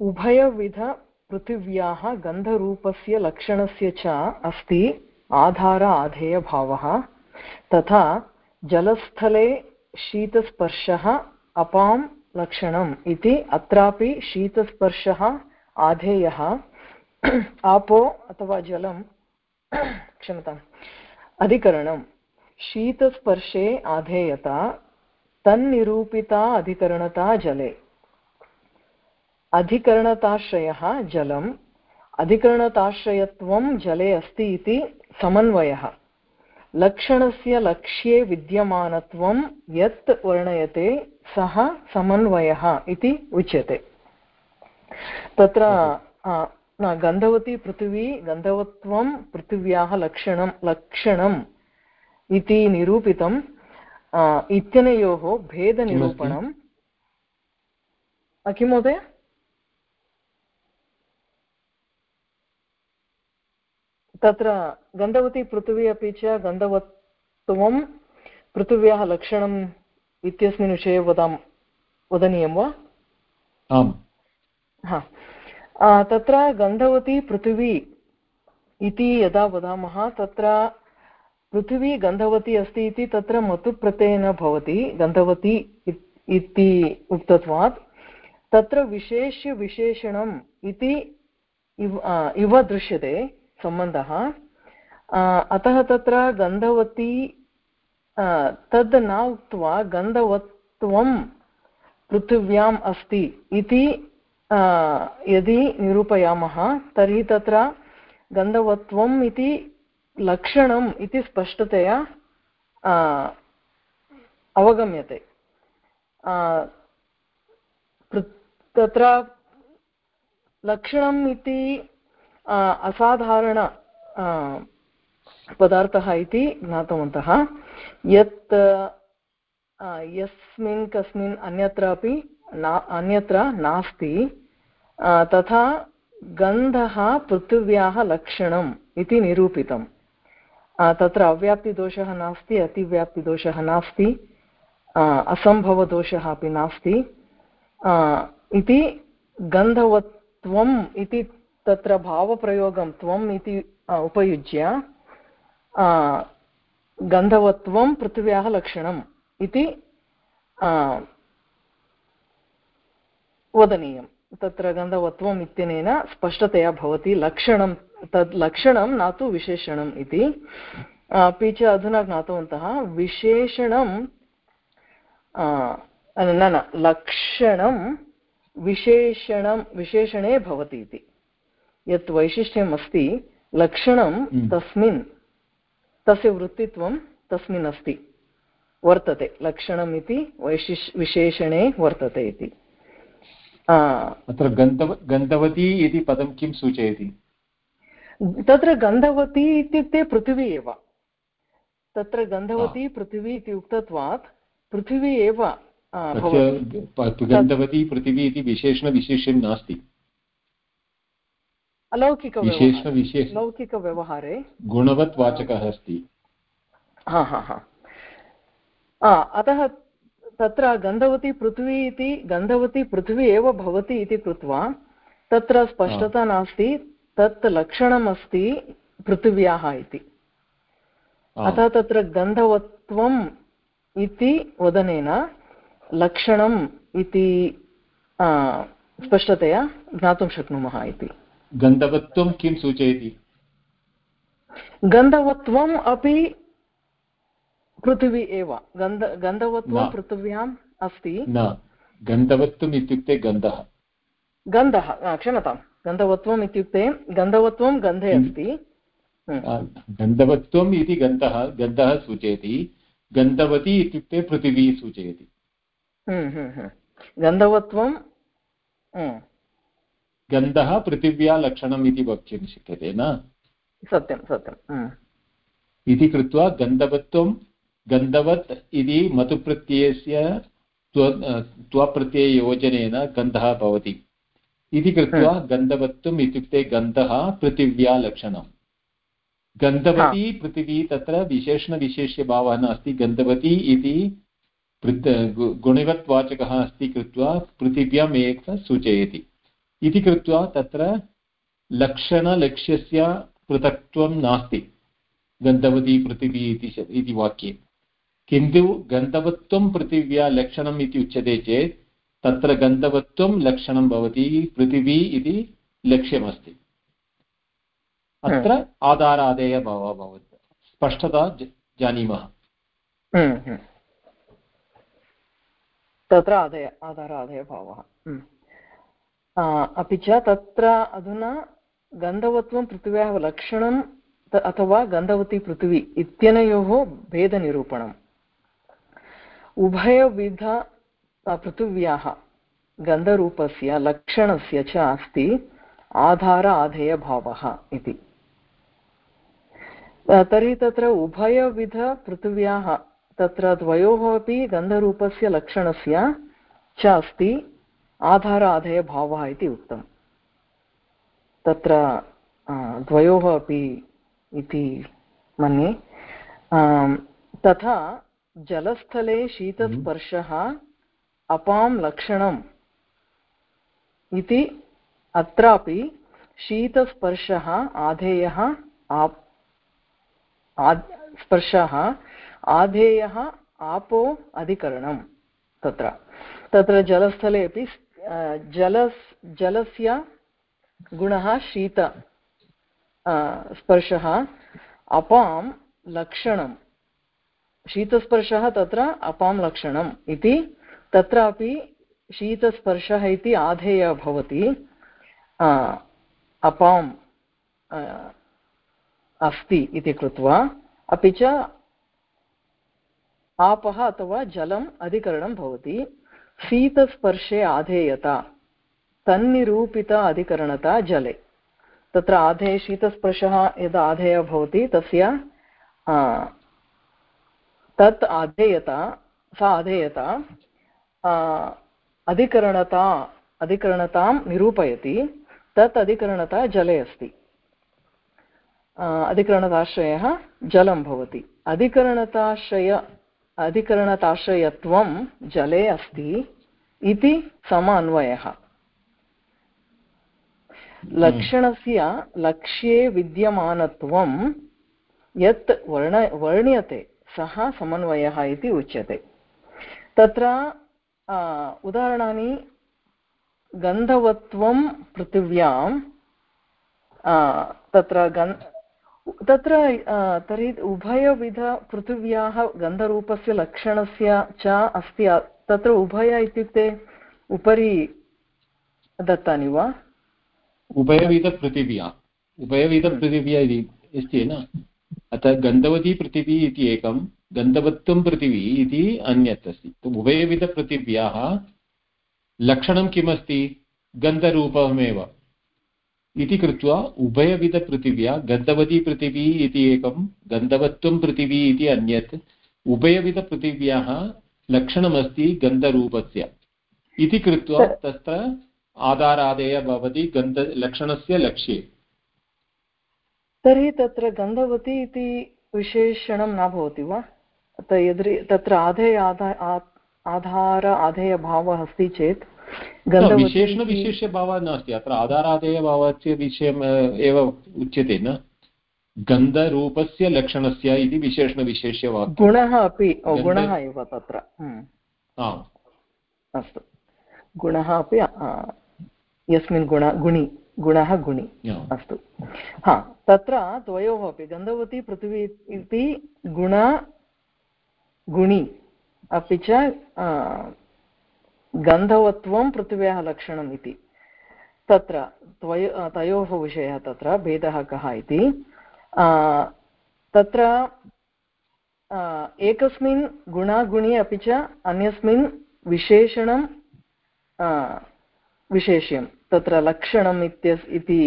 उभयविधपृथिव्याः गन्धरूपस्य लक्षणस्य च अस्ति आधार आधेयभावः, तथा जलस्थले शीतस्पर्शः अपां लक्षणम् इति अत्रापि शीतस्पर्शः आधेयः। आपो अथवा जलं, क्षम्यताम् अधिकरणं शीतस्पर्शे आधेयता तन्निरूपिता अधिकरणता जले। अधिकरणताश्रयः जलम् अधिकरणताश्रयत्वं जले अस्ति इति समन्वयः। लक्षणस्य लक्ष्ये विद्यमानत्वं यत् वर्णयते सः समन्वयः इति उच्यते। तत्र गन्धवती पृथिवी गन्धवत्वं पृथिव्याः लक्षणं लक्षणम् इति निरूपितं आ, इत्यनयोः भेदनिरूपणं किं महोदय? तत्र गन्धवती पृथिवी अपि च गन्धवत्वं पृथिव्याः लक्षणम् इत्यस्मिन् विषये वदाम वदनीयं वा? आम्। हा। तत्र गन्धवती पृथिवी इति यदा वदामः तत्र पृथिवी गन्धवती अस्ति इति तत्र मतुप्रत्ययेन भवति, गन्धवती इति उक्तत्वात्। तत्र विशेष्य विशेषणम् इति इव इव दृश्यते सम्बन्धः। अतः तत्र गन्धवती तद् न उक्त्वा गन्धवत्वं पृथिव्याम् अस्ति इति यदि निरूपयामः तर्हि तत्र गन्धवत्वम् इति लक्षणम् इति स्पष्टतया अवगम्यते. तत्र लक्षणम् इति असाधारण पदार्थः इति ज्ञातवन्तः. यत् यस्मिन् कस्मिन् अन्यत्रापि ना, अन्यत्र नास्ति तथा गन्धः पृथिव्याः लक्षणम् इति निरूपितम्. तत्र अव्याप्तिदोषः नास्ति, अतिव्याप्तिदोषः नास्ति असम्भवदोषः अपि नास्ति। इति गन्धवत्वम् इति तत्र भावप्रयोगं त्वम् इति उपयुज्य गन्धवत्वं पृथिव्याः लक्षणम् इति वदनीयं तत्र गन्धवत्वम् इत्यनेन स्पष्टतया भवति लक्षणं तद् लक्षणं न तु विशेषणम् इति। अपि च अधुना ज्ञातवन्तः विशेषणं न न लक्षणं विशेषणं विशेषणे भवति इति। यत् वैशिष्ट्यम् अस्ति लक्षणं तस्मिन् तस्य वृत्तित्वं तस्मिन् अस्ति वर्तते। लक्षणम् इति वैशिष् विशेषणे वर्तते इति। अत्र गन्धव गन्धवती इति पदं किं सूचयति? तत्र गन्धवती इत्युक्ते पृथिवी एव। तत्र गन्धवती पृथिवी इति उक्तत्वात् पृथिवी एव गन्धवती पृथिवी इति विशेषणविशेष्यं नास्ति। अलौकिकविशेष लौकिकव्यवहारे गुणवत् वाचकः अस्ति। हा हा हा। अतः तत्र गन्धवती पृथ्वी इति गन्धवती पृथ्वी एव भवति इति कृत्वा तत्र स्पष्टता नास्ति तत् लक्षणमस्ति पृथिव्याः इति अतः तत्र गन्धवत्वम् इति वदनेन लक्षणम् इति स्पष्टतया ज्ञातुं शक्नुमः इति. गन्धवत्वं किं सूचयति गन्धवत्वम् अपि पृथिवी एव। गन्ध गन्धवत्वं पृथिव्याम् अस्ति। न। गन्धवत्वम् इत्युक्ते गन्धः। गन्धः क्षम्यतां गन्धवत्वम् इत्युक्ते गन्धवत्वं गन्धे अस्ति। गन्धवत्वम् इति गन्धः गन्धः सूचयति। गन्धवती इत्युक्ते पृथिवी सूचयति। गन्धवत्वं गन्धः पृथिव्या लक्षणम् इति वक्तुं शक्यते न? सत्यं सत्यम् इति कृत्वा गन्धवत्वं गन्धवत् इति मतुप्रत्ययस्य त्वप्रत्यययोजनेन गन्धः भवति। इति कृत्वा गन्धवत्वम् इत्युक्ते गन्धः पृथिव्या लक्षणम् गन्धवती पृथिवी तत्र विशेषणविशेष्यभावः नास्ति। गन्धवती इति गुणवत्वाचकः अस्ति कृत्वा पृथिव्याम् एक सूचयति। इति कृत्वा तत्र लक्षणलक्ष्यस्य पृथक्त्वं नास्ति। गन्धवती पृथिवी इति वाक्ये। किन्तु गन्धवत्वं पृथिव्या लक्षणम् इति उच्यते चेत् तत्र गन्धवत्वं लक्षणं भवति पृथिवी इति लक्ष्यमस्ति अत्र आधारादेयभावः भवति स्पष्टता जानीमः हम्म, हम्म। तत्र आदय आधार आदयभावः हम्म। अपि च तत्र अधुना गन्धवत्वं पृथिव्याः लक्षणं अथवा गन्धवती पृथिवी इत्यनयोः भेदनिरूपणम् उभयविध पृथिव्याः गन्धरूपस्य लक्षणस्य च अस्ति आधार आधेयभावः इति तर्हि तत्र उभयविधपृथिव्याः तत्र द्वयोः अपि गन्धरूपस्य लक्षणस्य च अस्ति आधार आधेयभावः इति उक्तम् तत्र द्वयोः अपि इति मन्ये। तथा जलस्थले शीतस्पर्शः अपां लक्षणम् इति अत्रापि शीतस्पर्शः आधेयः स्पर्शः आधेयः आपो अधिकरणं तत्र। तत्र जलस्थले अपि जलस् जलस्य गुणः शीत स्पर्शः अपां लक्षणं शीतस्पर्शः तत्र अपां लक्षणम् इति, तत्रापि शीतस्पर्शः इति आधेयः भवति अपाम् अस्ति इति कृत्वा, अपि च आपः अथवा जलम् अधिकरणं भवति। शीतस्पर्शे आधेयता, तन्निरूपित अधिकरणता जले। तत्र आधेय शीतस्पर्शः यदा आधेयः भवति, तस्य तत् आधेयता सा आधेयता अधिकरणता अधिकरणतां निरूपयति तत् अधिकरणता जले अस्ति। अधिकरणताश्रयः जलं भवति। अधिकरणताश्रय अधिकरणताश्रयत्वं जले अस्ति इति समन्वयः। लक्षणस्य लक्ष्ये विद्यमानत्वं यत् वर्ण वर्ण्यते। सः समन्वयः इति उच्यते। तत्र उदाहरणानि गन्धवत्वं पृथिव्यां तत्र गन्, तत्र तर्हि उभयविधपृथिव्याः गन्धरूपस्य लक्षणस्य च अस्ति। तत्र उभय इत्युक्ते उपरि दत्तानि वा? उभयविधपृथिव्या उभयविधपृथिव्या इति अस्ति न? अतः गन्धवती पृथिवी इति एकं गन्धवत्वं पृथिवी इति अन्यत् अस्ति। उभयविधपृथिव्याः लक्षणं किमस्ति? गन्धरूपमेव। इति कृत्वा उभयविधपृथिव्या गन्धवती पृथिवी इति एकं गन्धवत्वं पृथिवी इति अन्यत् उभयविधपृथिव्याः लक्षणमस्ति गन्धरूपस्य। इति कृत्वा तत्र आधारादेय भवति गन्धलक्षणस्य लक्ष्ये। तर्हि तत्र गन्धवती इति विशेषणं न भवति वा? तत्र आधेय आधार आधेयभावः अस्ति चेत् विशेषणविशेष्यभावः नास्ति। अत्र आधारादेयभावस्य विषयम् एव उच्यते न? गन्धरूपस्य लक्षणस्य इति विशेषणविशेष्यवाक्यं गुणः अपि गुणः एव तत्र हम्म। अस्तु। गुणः अपि यस्मिन् गुण गुणि। गुणः गुणि अस्तु। हा तत्र द्वयोः अपि गन्धवती पृथिवी इति गुण गुणि अपि च गन्धवत्वं पृथिव्याः लक्षणम् इति। तत्र द्वय तयोः विषयः तत्र भेदः कः इति। तत्र एकस्मिन् गुणागुणि अपि च अन्यस्मिन् विशेषणं विशेष्यं तत्र लक्षणम् इत्यस् इति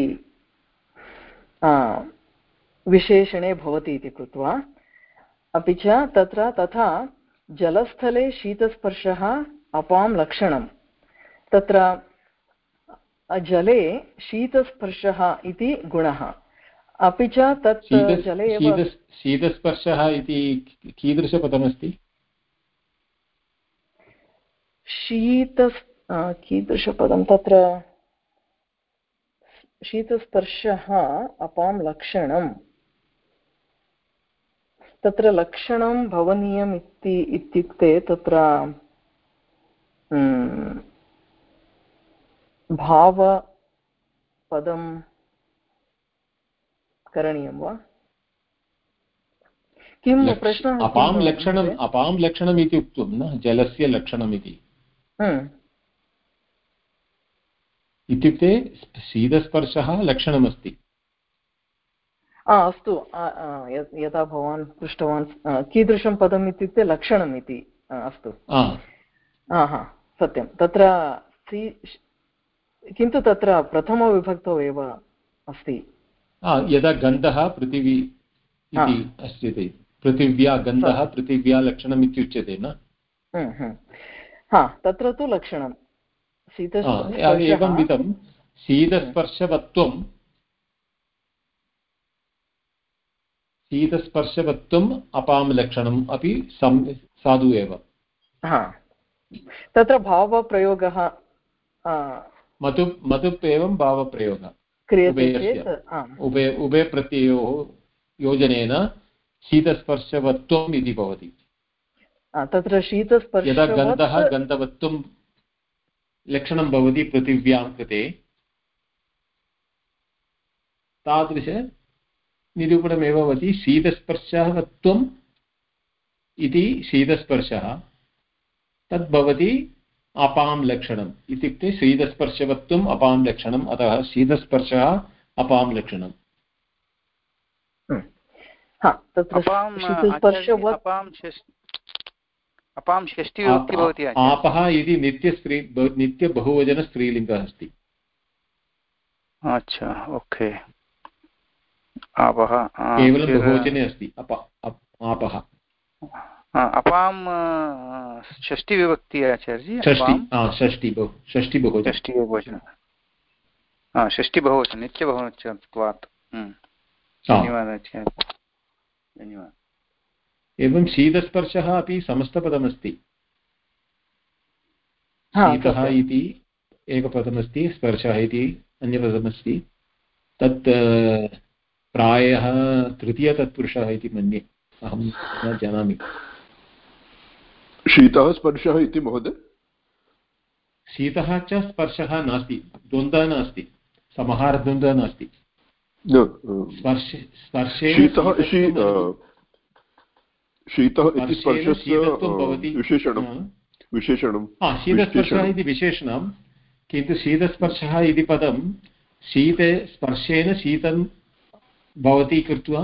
विशेषणे भवति इति कृत्वा अपि च तत्र तथा जलस्थले शीतस्पर्शः अपां लक्षणं तत्र जले शीतस्पर्शः इति गुणः। अपि च तत् जले एव शीतस्पर्शः इति कीदृशपदमस्ति? शीत कीदृशपदं तत्र शीतस्पर्शः अपां लक्षणं। तत्र लक्षणं भवनीयम् इति इत्युक्ते तत्र भावपदं करणीयं वा? किं प्रश्नः अपां लक्षणम् अपां लक्षणम् इति उक्तं न? जलस्य लक्षणम् इति। हम्म, इत्युक्ते शीतस्पर्शः लक्षणमस्ति। अस्तु आ, आ, य- यथा भवान् पृष्टवान् कीदृशं पदम् इत्युक्ते लक्षणम् इति अस्तु। हा सत्यं। तत्र किन्तु तत्र प्रथमविभक्तौ एव अस्ति। यदा गन्धः पृथिवी इति अस्ति पृथिव्या गन्धः पृथिव्या लक्षणम् इत्युच्यते न? हम्म, हम्म। हा तत्र तु लक्षणं शीत आ, एवं विधं शीतस्पर्शवत्वं शीतस्पर्शवत्वम् अपां लक्षणम् अपि साधु एव। हा। तत्र भावप्रयोगः मतु मतुप् एवं भावप्रयोगः। उभय उभयप्रत्ययोः योजनेन शीतस्पर्शवत्वम् इति भवति। तत्र यदा गन्धः गन्धवत्वं लक्षणं भवति पृथिव्यां कृते। तादृशनिरूपणमेव भवति शीतस्पर्शवत्वम् इति शीतस्पर्शः। तद् भवति अपां लक्षणम्। इत्युक्ते शीतस्पर्शवत्वम् अपां लक्षणम् अतः शीतस्पर्शः अपां लक्षणम्। हा तत्र अपां षष्टिविभक्ति भवति आपः इति नित्यस्त्री नित्यबहुवचनस्त्रीलिङ्गः अस्ति। अच्छा ओके। आपः केवलं बहुवचने अस्ति अप आपः। अपां षष्टिविभक्ति आचार्य षष्टि षष्टि बहु षष्टि बहुवचनं। हा षष्टिबहुवचन नित्यबहुवचनत्वात्। हम्म, धन्यवादः धन्यवादः। एवं शीतस्पर्शः अपि समस्तपदमस्ति। हा, शीतः। इति एकपदमस्ति स्पर्शः इति अन्यपदमस्ति। तत् प्रायः तृतीयतत्पुरुषः इति मन्ये। अहं न जानामि। शीतः स्पर्शः इति महोदय? शीतः च स्पर्शः नास्ति द्वन्द्वः नास्ति समाहारद्वन्द्वः नास्ति। न स्पर्श शीतः इति स्पर्शस्य विशेषणं विशेषणं शीतस्पर्शः इति विशेषणं किन्तु शीतस्पर्शः इति पदं शीते स्पर्शेन शीतं भवति कृत्वा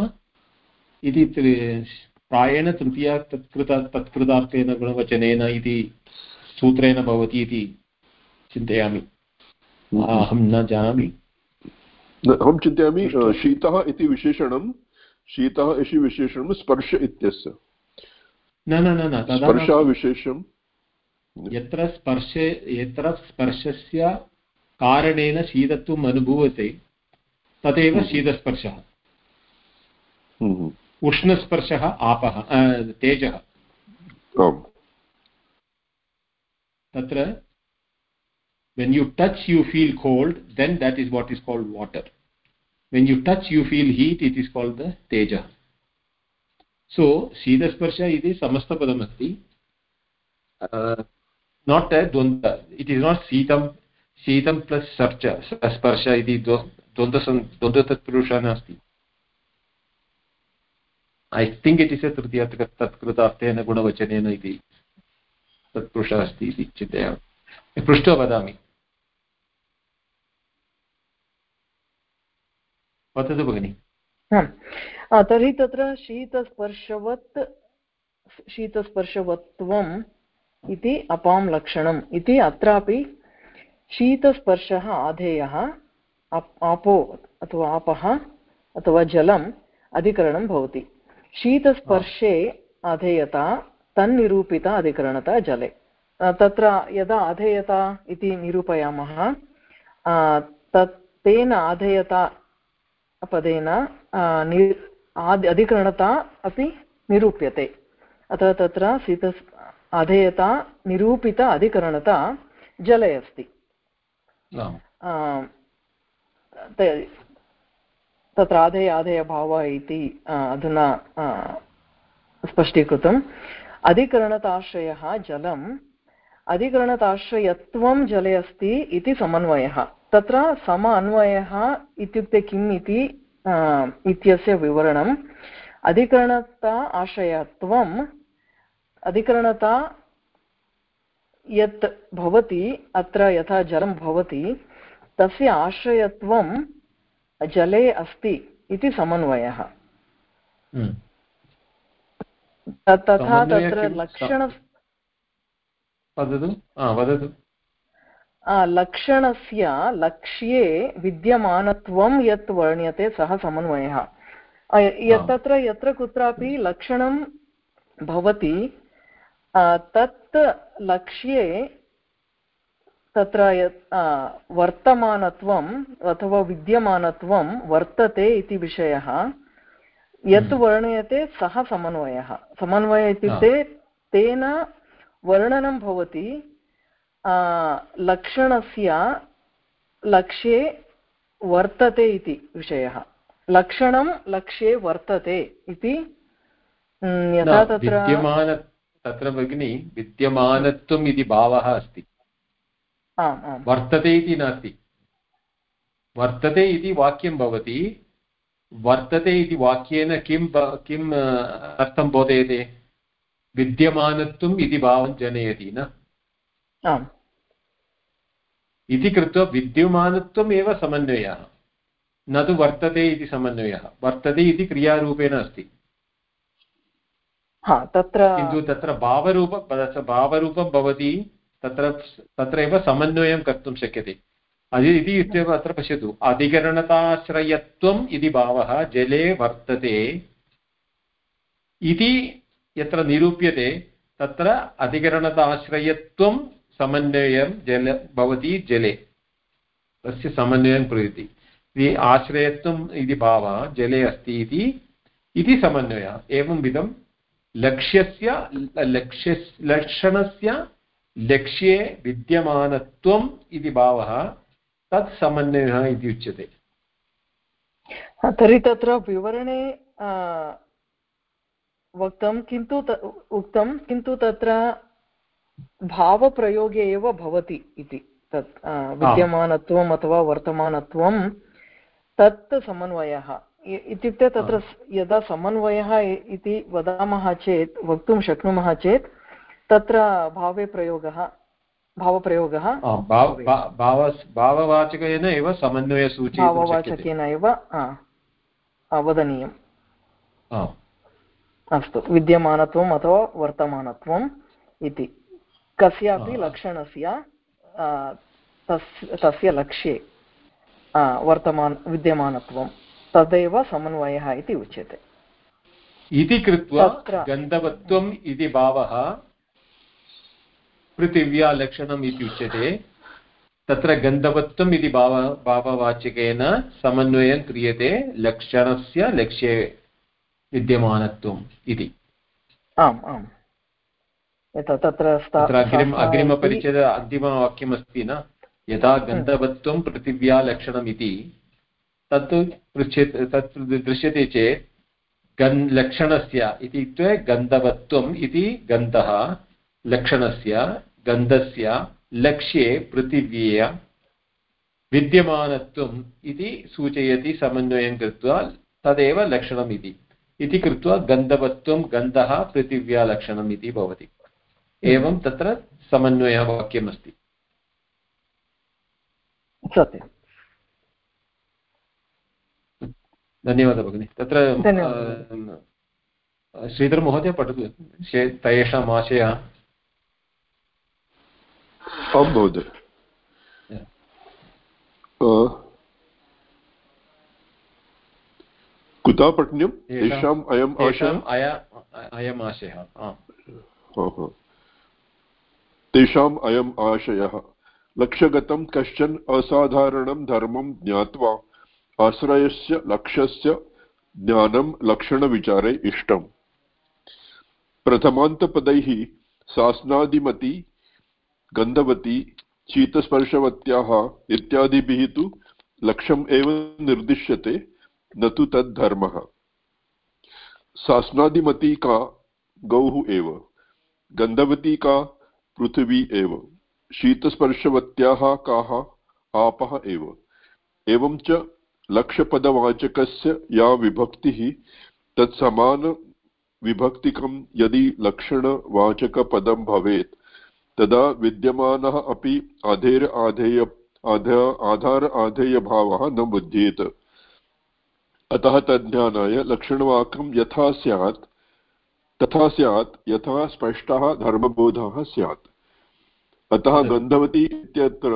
इति प्रायेण तृतीया तत्कृत तत्कृतार्थेन गुणवचनेन इति सूत्रेण भवति इति चिन्तयामि। अहं न जानामि। अहं चिन्तयामि शीतः इति विशेषणं शीतः इति विशेषणं स्पर्श इत्यस्य। न न न न स्पर्शविशेषं यत्र स्पर्श यत्र स्पर्शस्य कारणेन शीतत्वम् अनुभूयते तदेव हम्म। शीतस्पर्शः। हम्म। उष्णस्पर्शः आपः तेजः। तत्र when you touch you feel cold then that is what is called water when you touch you feel heat it is called the तेजः। So शीतस्पर्श इति समस्तपदमस्ति नाट् द्वन्द्व इट् इस् नाट् शीतं शीतं प्लस् सर्च स्पर्श इति द्वन्द्व द्वन्द्वतत्पुरुषः नास्ति I think it is a तृतीय तत्कृतार्थेन गुणवचनेन इति तत्पुरुषः अस्ति इति चिन्तयामि पृष्ट्वा वदामि वदतु भगिनि तर्हि तत्र शीतस्पर्शवत्, शीतस्पर्शवत्वम् इति अपां लक्षणम् इति अत्रापि शीतस्पर्शः आधेयः आपो अथवा आपः अथवा जलम् अधिकरणं भवति। शीतस्पर्शे अधेयता तन्निरूपिता अधिकरणता जले। तत्र यदा अधेयता इति निरूपयामः तत्, तेन आधेयता पदेन आद् अधिकरणता अपि निरूप्यते। अतः तत्र शीत आधेयता निरूपित अधिकरणता जले अस्ति। तत्र आधेय आधेयभावः इति अधुना स्पष्टीकृतम्। अधिकरणताश्रयः जलम् अधिकरणताश्रयत्वं जले अस्ति इति समन्वयः। तत्र सम अन्वयः इत्युक्ते किम् इति इत्यस्य विवरणम्। अधिकरणता आश्रयत्वम् अधिकरणता यत् भवति अत्र यथा जलं भवति तस्य आश्रयत्वं जले अस्ति इति समन्वयः। हम्म। तथा तत्र लक्षण वदतु। लक्षणस्य लक्ष्ये विद्यमानत्वं यत् वर्ण्यते सः समन्वयः। तत्र यत्र कुत्रापि लक्षणं भवति तत् लक्ष्ये तत्र यत् वर्तमानत्वम् अथवा विद्यमानत्वं वर्तते इति विषयः यत् हम्म। वर्णयते सः समन्वयः। समन्वयः इत्युक्ते तेन वर्णनं भवति लक्षणस्य लक्ष्ये वर्तते इति विषयः लक्षणं लक्ष्ये वर्तते इति यथा तत्र विद्यमान तत्र भगिनि विद्यमानत्वम् इति भावः अस्ति आम् आम् वर्तते इति नास्ति वर्तते इति वाक्यं भवति वर्तते इति वाक्येन किं किम् अर्थं बोधयते विद्यमानत्वम् इति भावं जनयति न आम्। इति कृत्वा विद्यमानत्वम् एव समन्वयः। न तु वर्तते इति समन्वयः। वर्तते इति क्रियारूपेण अस्ति। हा तत्र किन्तु तत्र भावरूप भावरूपं भवति तत्र तत्रैव समन्वयं कर्तुं शक्यते। अदि इति इत्येव अत्र पश्यतु। अधिकरणताश्रयत्वम् इति भावः जले वर्तते इति यत्र निरूप्यते तत्र अधिकरणताश्रयत्वं समन्वयं जल, भवति जले। तस्य समन्वयं कुर्वति। इति आश्रयत्वम् इति भावः जले अस्ति इति। इति समन्वयः। एवंविधं लक्ष्यस्य लक्ष्य लक्षणस्य लक्ष्ये विद्यमानत्वम् इति भावः तत् समन्वयः इति उच्यते। तर्हि तत्र विवरणे वक्तं किन्तु उक्तं किन्तु तत्र भावप्रयोगे एव भवति इति। तत् विद्यमानत्वम् अथवा वर्तमानत्वं तत् समन्वयः। इत्युक्ते तत्र यदा समन्वयः इति वदामः चेत् वक्तुं शक्नुमः चेत् तत्र भावे प्रयोगः भावप्रयोगः भाववाचकेन एव समन्वयसूचयितुं शक्यते। भाववाचकेन एव वदनीयम्। अस्तु विद्यमानत्वम् अथवा वर्तमानत्वम् इति। कस्यापि। लक्षणस्य तस् तस्य लक्ष्ये वर्तमान विद्यमानत्वं तदेव समन्वयः इति उच्यते। इति कृत्वा गन्धवत्वम् इति भावः पृथिव्या लक्षणम् इति उच्यते। तत्र गन्धवत्वम् इति भाव भाववाचकेन समन्वयं क्रियते लक्षणस्य लक्ष्ये विद्यमानत्वम् इति। आम् आम्। तत्र अग्रिमपरिचय अन्तिमवाक्यमस्ति न यथा गन्धवत्वं पृथिव्या लक्षणम् इति तत् पृच्छ्यते तत् दृश्यते चेत् गन् लक्षणस्य इत्युक्ते गन्धवत्वम् इति गन्धः लक्षणस्य गन्धस्य लक्ष्ये पृथिव्या विद्यमानत्वम् इति सूचयति समन्वयं कृत्वा तदेव लक्षणम् इति इति कृत्वा गन्धवत्वं गन्धः पृथिव्या लक्षणम् इति भवति एवं तत्र समन्वयः वाक्यमस्ति। सत्यम्। धन्यवादः भगिनि। तत्र। श्रीधरमहोदय पठतु। तेषाम् आशयः। आं महोदय। कुतः पठनीयं तेषाम् अयम् आशयः? अयम् आशयः। हा, हा। तेषाम् अयम् आशयः। लक्ष्यगतं कश्चन असाधारणं धर्मं ज्ञात्वा, आश्रयस्य लक्ष्यस्य ज्ञानं लक्षणविचारे इष्टम्। प्रथमान्तपदैः सास्नादिमती गन्धवती, शीतस्पर्शवत्याः इत्यादिभिः तु लक्ष्यम् एव निर्दिश्यते, न तु तद्धर्मः। सास्नादिमती का गौः एव। गन्धवती का पृथिवी एव। शीतस्पर्शवत्याः काः, आपः एव। एवं च लक्ष्यपदवाचकस्य या विभक्तिः तत्समानविभक्तिकं यदि लक्षणवाचकपदं भवेत्, तदा विद्यमानः अपि आधेर आधेय आधार आधेयभावः न बुध्येत अतः तज्ज्ञानाय लक्षणवाक्यं यथा स्यात् तथा स्यात् यथा स्पष्टः धर्मबोधः स्यात्। अतः गन्धवती इत्यत्र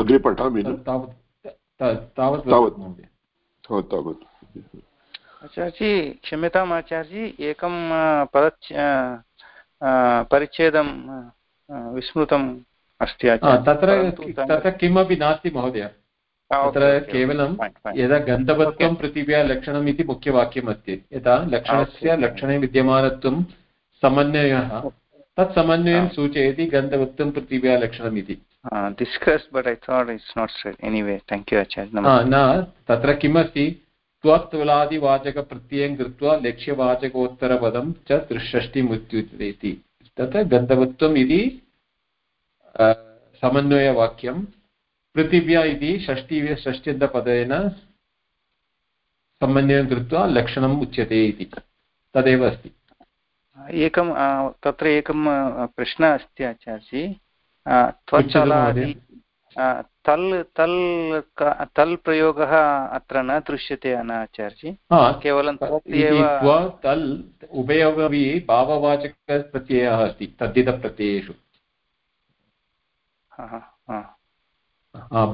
अग्रे पठामि तावत् तावत् तावत्। आचार्यजी क्षम्यताम् आचार्यजी एकं पदच् परिच्छेदं विस्मृतम् अस्ति तत्र तत्र किमपि नास्ति महोदय। तत्र केवलं यदा गन्तवत्वं पृथिव्या लक्षणम् इति मुख्यवाक्यम् अस्ति यदा लक्षणस्य लक्षणे विद्यमानत्वं समन्वयः तत् समन्वयं सूचयति गन्धवत्वं पृथिव्या लक्षणम् इति न तत्र किमस्ति? त्वत्वलादिवाचकप्रत्ययं कृत्वा लक्ष्यवाचकोत्तरपदं च त्रिषष्टिम् इत्युच्यते इति तत्र गन्धवत्वम् इति समन्वयवाक्यं पृथिव्या इति षष्टि षष्ट्यन्तपदेन समन्वयं कृत्वा लक्षणम् उच्यते इति। तदेव अस्ति। एकं तत्र एकं प्रश्नः अस्ति आचार्यजी। त्वचलादि तल् तल् तल् प्रयोगः अत्र न दृश्यते न आचार्यजी। केवलं तल् उभयोपि भाववाचकप्रत्ययः अस्ति तद्धितप्रत्ययेषु।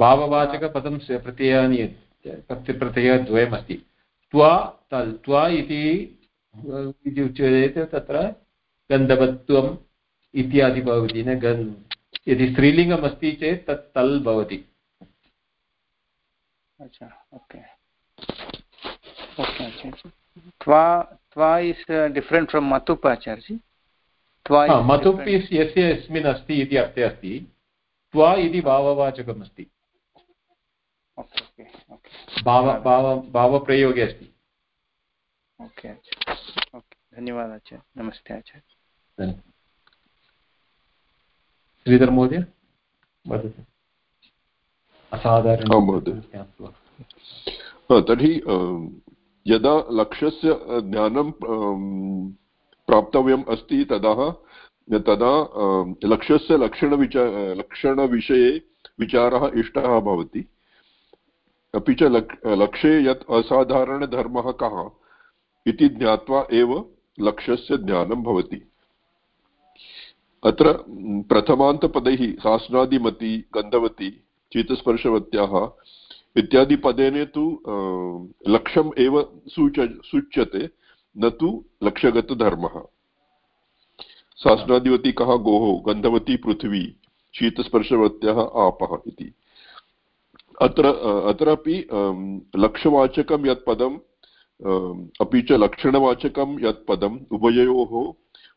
भाववाचकपदं प्रत्ययानि प्रत्ययद्वयमस्ति. त्वा तल् त्वा इति उच्यते तत्र गन्धवत्वम् इत्यादि भवति न गन् यदि स्त्रीलिङ्गम् अस्ति चेत् तत् तल् भवति. डिफ्रेण्ट् फ्रम् मतुप् आचार्य मतुप् यस्य यस्मिन् अस्ति इति अर्थे अस्ति। त्वा इति भाववाचकम् अस्ति भाव भाव भावप्रयोगे अस्ति। ओके ओके धन्यवादः आचार्य। नमस्ते आचार्य। श्रीधर महोदय वदतु। असाधारण तर्हि यदा लक्ष्यस्य ज्ञानं प्राप्तव्यम् अस्ति तदा तदा लक्ष्यस्य लक्षणविचा लक्षणविषये विचारः इष्टः भवति। अपि च लक् लक्ष्ये यत् असाधारणधर्मः कः इति ज्ञात्वा एव लक्ष्यस्य ज्ञानं भवति। अत्र प्रथमान्तपदैः शासनादिमती गन्धवती चीतस्पर्शवत्याः इत्यादिपदेन तु लक्ष्यम् एव सूच, सूच्यते, न तु लक्ष्यगतधर्मः। शासनादिवती कः गोः? गन्धवती पृथिवी, शीतस्पर्शवत्याः आपः इति। अत्र अत्रापि लक्ष्यवाचकं यत् पदं अपि च लक्षणवाचकं यत् पदम् उभयोः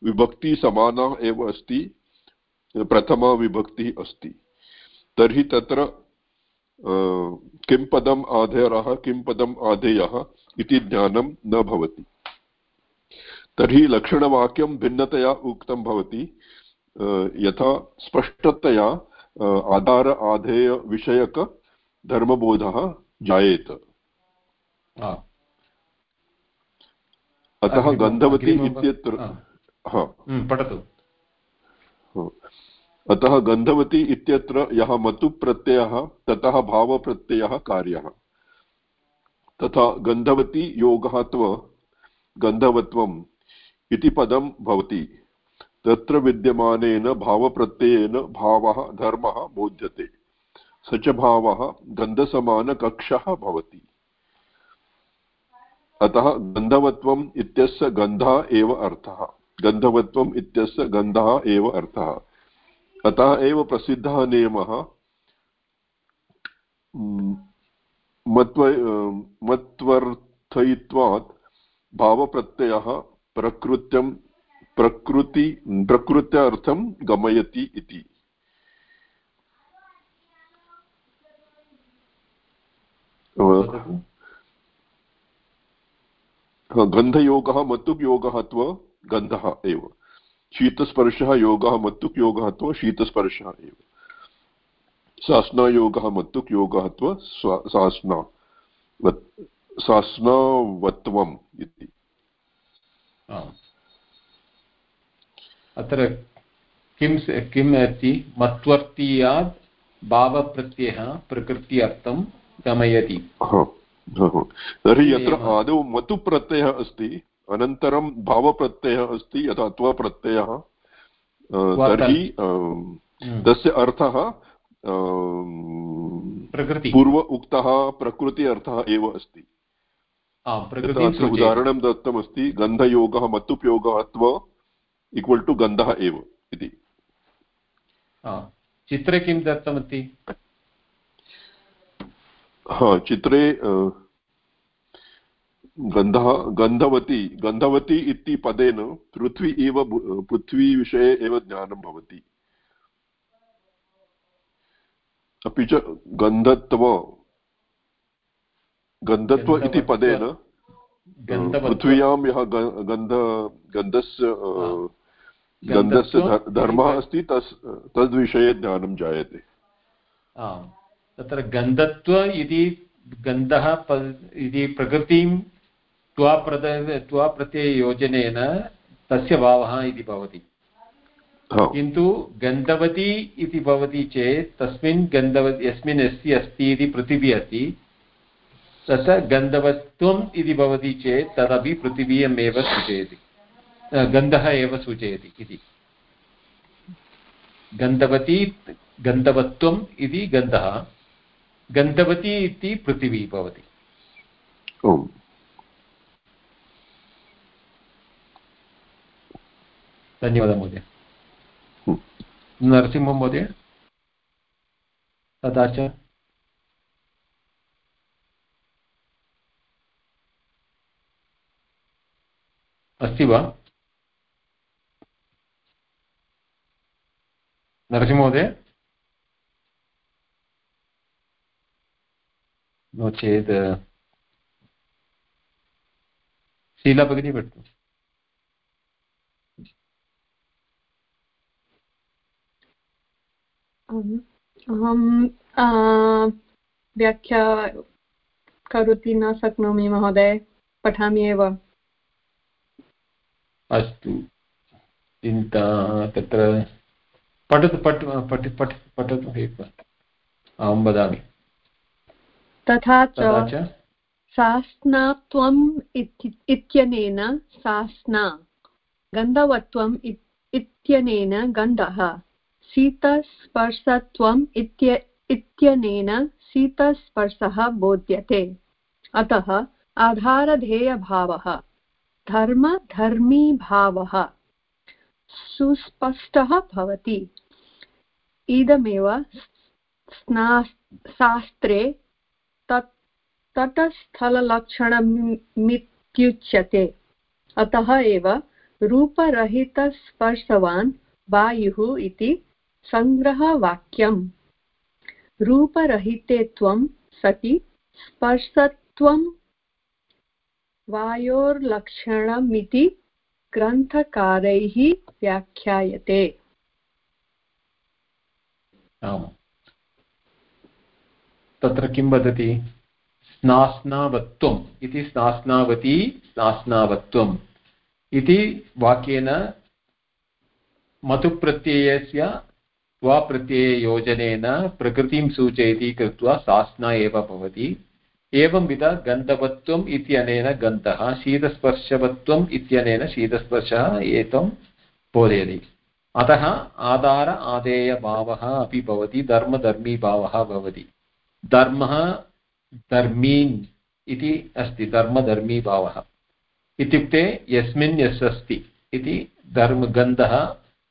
विभक्तिः समाना एव अस्ति, प्रथमा विभक्तिः अस्ति। तर्हि तत्र किं पदम् आधेयः, किं पदम् आधेयः इति ज्ञानं न भवति। तर्हि लक्षणवाक्यं भिन्नतया उक्तं भवति। यथा स्पष्टतया आधार आधेयविषयकधर्मबोधः जायेत। अतः गन्धवती इत्यत्र पठतु। अतः गन्धवती इत्यत्र यः मतुप्रत्ययः ततः भावप्रत्ययः कार्यः। तथा गन्धवती योगः त्व गन्धवत्वम् इति पदं भवति। तत्र विद्यमानेन भावप्रत्ययेन भावः धर्मः बोध्यते। स च भावः गन्धसमानकक्षः भवति। अतः गन्धवत्वम् इत्यस्य गन्धः एव अर्थः। गन्धवत्वम् इत्यस्य गन्धः एव अर्थः। अतः एव प्रसिद्धः नियमः। मत्व मत्वर्थयित्वात् भावप्रत्ययः प्रकृत्यं प्रकृति प्रकृत्यर्थं गमयति इति। गन्धयोगः मत्तुक् योगः त्व गन्धः एव। शीतस्पर्शः योगः मत्तुक् योगः त्व शीतस्पर्शः एव। सास्नायोगः मत्तुक् योगः त्व सास्ना सास्नावत्वम् इति। अत्र किं किम् अस्ति मत्वर्थीयात् भावप्रत्ययः प्रकृति अर्थं गमयति तर्हि यत्र आदौ मतु प्रत्ययः अस्ति अनन्तरं भावप्रत्ययः अस्ति यथा त्वप्रत्ययः तर्हि। तस्य अर्थः प्रकृति पूर्व उक्तः प्रकृति अर्थः एव अस्ति उदाहरणं दत्तमस्ति गन्धयोगः मतुपयोगः त्व इक्वल् टु गन्धः एव इति चित्रे किं दत्तमस्ति हा चित्रे गन्धः गन्धवती गन्धवती इति पदेन पृथ्वी एव पृथ्वीविषये एव ज्ञानं भवति अपि च गन्धत्व गन्धत्व इति पदेन पृथ्व्यां यः गन्ध गन्धस्य गन्धस्य धर्मः अस्ति तस् तद्विषये ज्ञानं जायते। तत्र गन्धत्व इति गन्धः इति प्रकृतिं त्वाप्रद त्वाप्रत्यययोजनेन तस्य भावः इति भवति। किन्तु गन्धवती इति भवति चेत् तस्मिन् गन्धवती यस्मिन् अस्ति अस्ति इति पृथिवी अस्ति तत्र गन्धवत्वम् इति भवति चेत् तदपि पृथिवीयमेव सूचयति। गन्धः एव सूचयति इति। गन्धवती गन्धवत्वम् इति गन्धः गन्धवती इति पृथिवी भवति। धन्यवादः महोदय। नरसिंह महोदय तथा च अस्ति वा? नरसिंहमहोदय नो चेत्, शीला भगिनी पठतु। अहं व्याख्या करोति न शक्नोमि महोदय, पठामि एव। अस्तु। चिन्ता तत्र पठतु पठ पठ पठ पठतु एकवारम् अहं वदामि। तथा च सास्नात्वम् इत्यनेन सास्ना गन्धवत्वम् इत्यनेन गन्धः शीतस्पर्शत्वम् इत्य इत्यनेन शीतस्पर्शः बोध्यते। अतः आधारधेयभावः। धर्मधर्मीभावः सुस्पष्टः भवति। इदमेव शास्त्रे तटस्थललक्षणमित्युच्यते। अतः एव रूपरहितस्पर्शवान् वायुः इति सङ्ग्रहवाक्यम्। रूपरहिते त्वं सति स्पर्शत्वं वायोर्लक्षणमिति ग्रन्थकारैः व्याख्यायते। तत्र किं वदति? स्नास्नावत्वम् इति स्नास्नावती स्नास्नावत्वम् इति वाक्येन मतुप्रत्ययस्य त्वाप्रत्यययोजनेन प्रकृतिं सूचयति कृत्वा सास्ना एव भवति। एवंविध गन्धवत्वम् इत्यनेन गन्धः, शीतस्पर्शवत्वम् इत्यनेन शीतस्पर्शः एतं बोधयति। अतः आधार आदेयभावः अपि भवति, धर्मधर्मीभावः भवति। धर्मः धर्मीन् इति अस्ति, धर्मधर्मीभावः। इत्युक्ते यस्मिन् यस् अस्ति इति धर्मगन्धः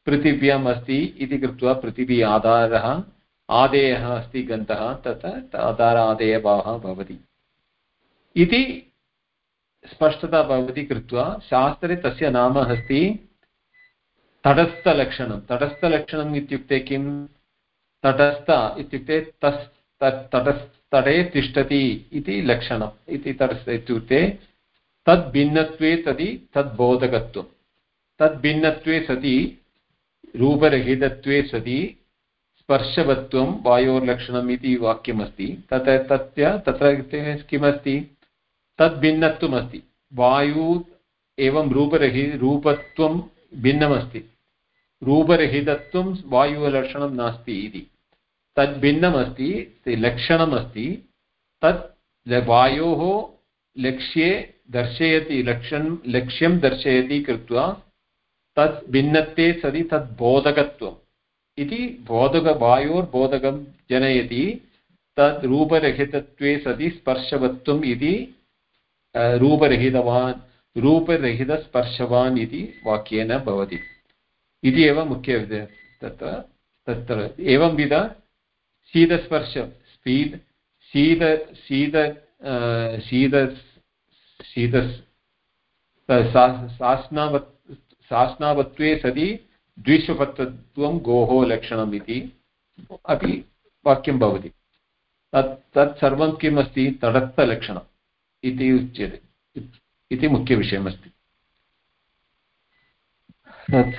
पृथिव्याम् अस्ति इति कृत्वा पृथिवी आधारः, आदेयः अस्ति गन्धः तत् आधार आदेयभावः भवति। इति स्पष्टता भवति कृत्वा शास्त्रे तस्य नाम अस्ति तटस्थलक्षणं। तटस्थलक्षणम् इत्युक्ते किं तटस्थ इत्युक्ते तस् तटस्तटे तिष्ठति इति लक्षणम्। इति तटस्थ इत्युक्ते तद्भिन्नत्वे सति तद्बोधकत्वं। तद्भिन्नत्वे सति रूपरहितत्वे सति स्पर्शवत्वं वायोर्लक्षणम् इति वाक्यमस्ति। तत् तस्य तत्र किमस्ति? तद्भिन्नत्वमस्ति। वायु एवं रूपरहि, रूपत्वं भिन्नमस्ति। रूपरहितत्वं वायुलक्षणं नास्ति इति। तद्भिन्नमस्ति लक्षणमस्ति। तत् वायोः लक्ष्ये दर्शयति लक्ष्यं लक्ष्यं दर्शयति कृत्वा तत् भिन्नत्वे सति तद् बोधकत्वम्। इति बोधकवायोर्बोधकं जनयति, तद् रूपरहितत्वे सति स्पर्शवत्वम् इति रूपरहितवान्, रूपरहितस्पर्शवान् इति वाक्येन भवति। इति एव मुख्य तत्र तत्र एवंविध शीतस्पर्श, स्पीड्, शीत शीत शीत शीत सास्नावत् सास्नावत्वे सति द्विष्वपत्वत्वं गोः लक्षणम् इति अपि वाक्यं भवति। तत् तत् किम् अस्ति तटस्थलक्षणम् इति उच्यते। इति मुख्यविषयमस्ति तत्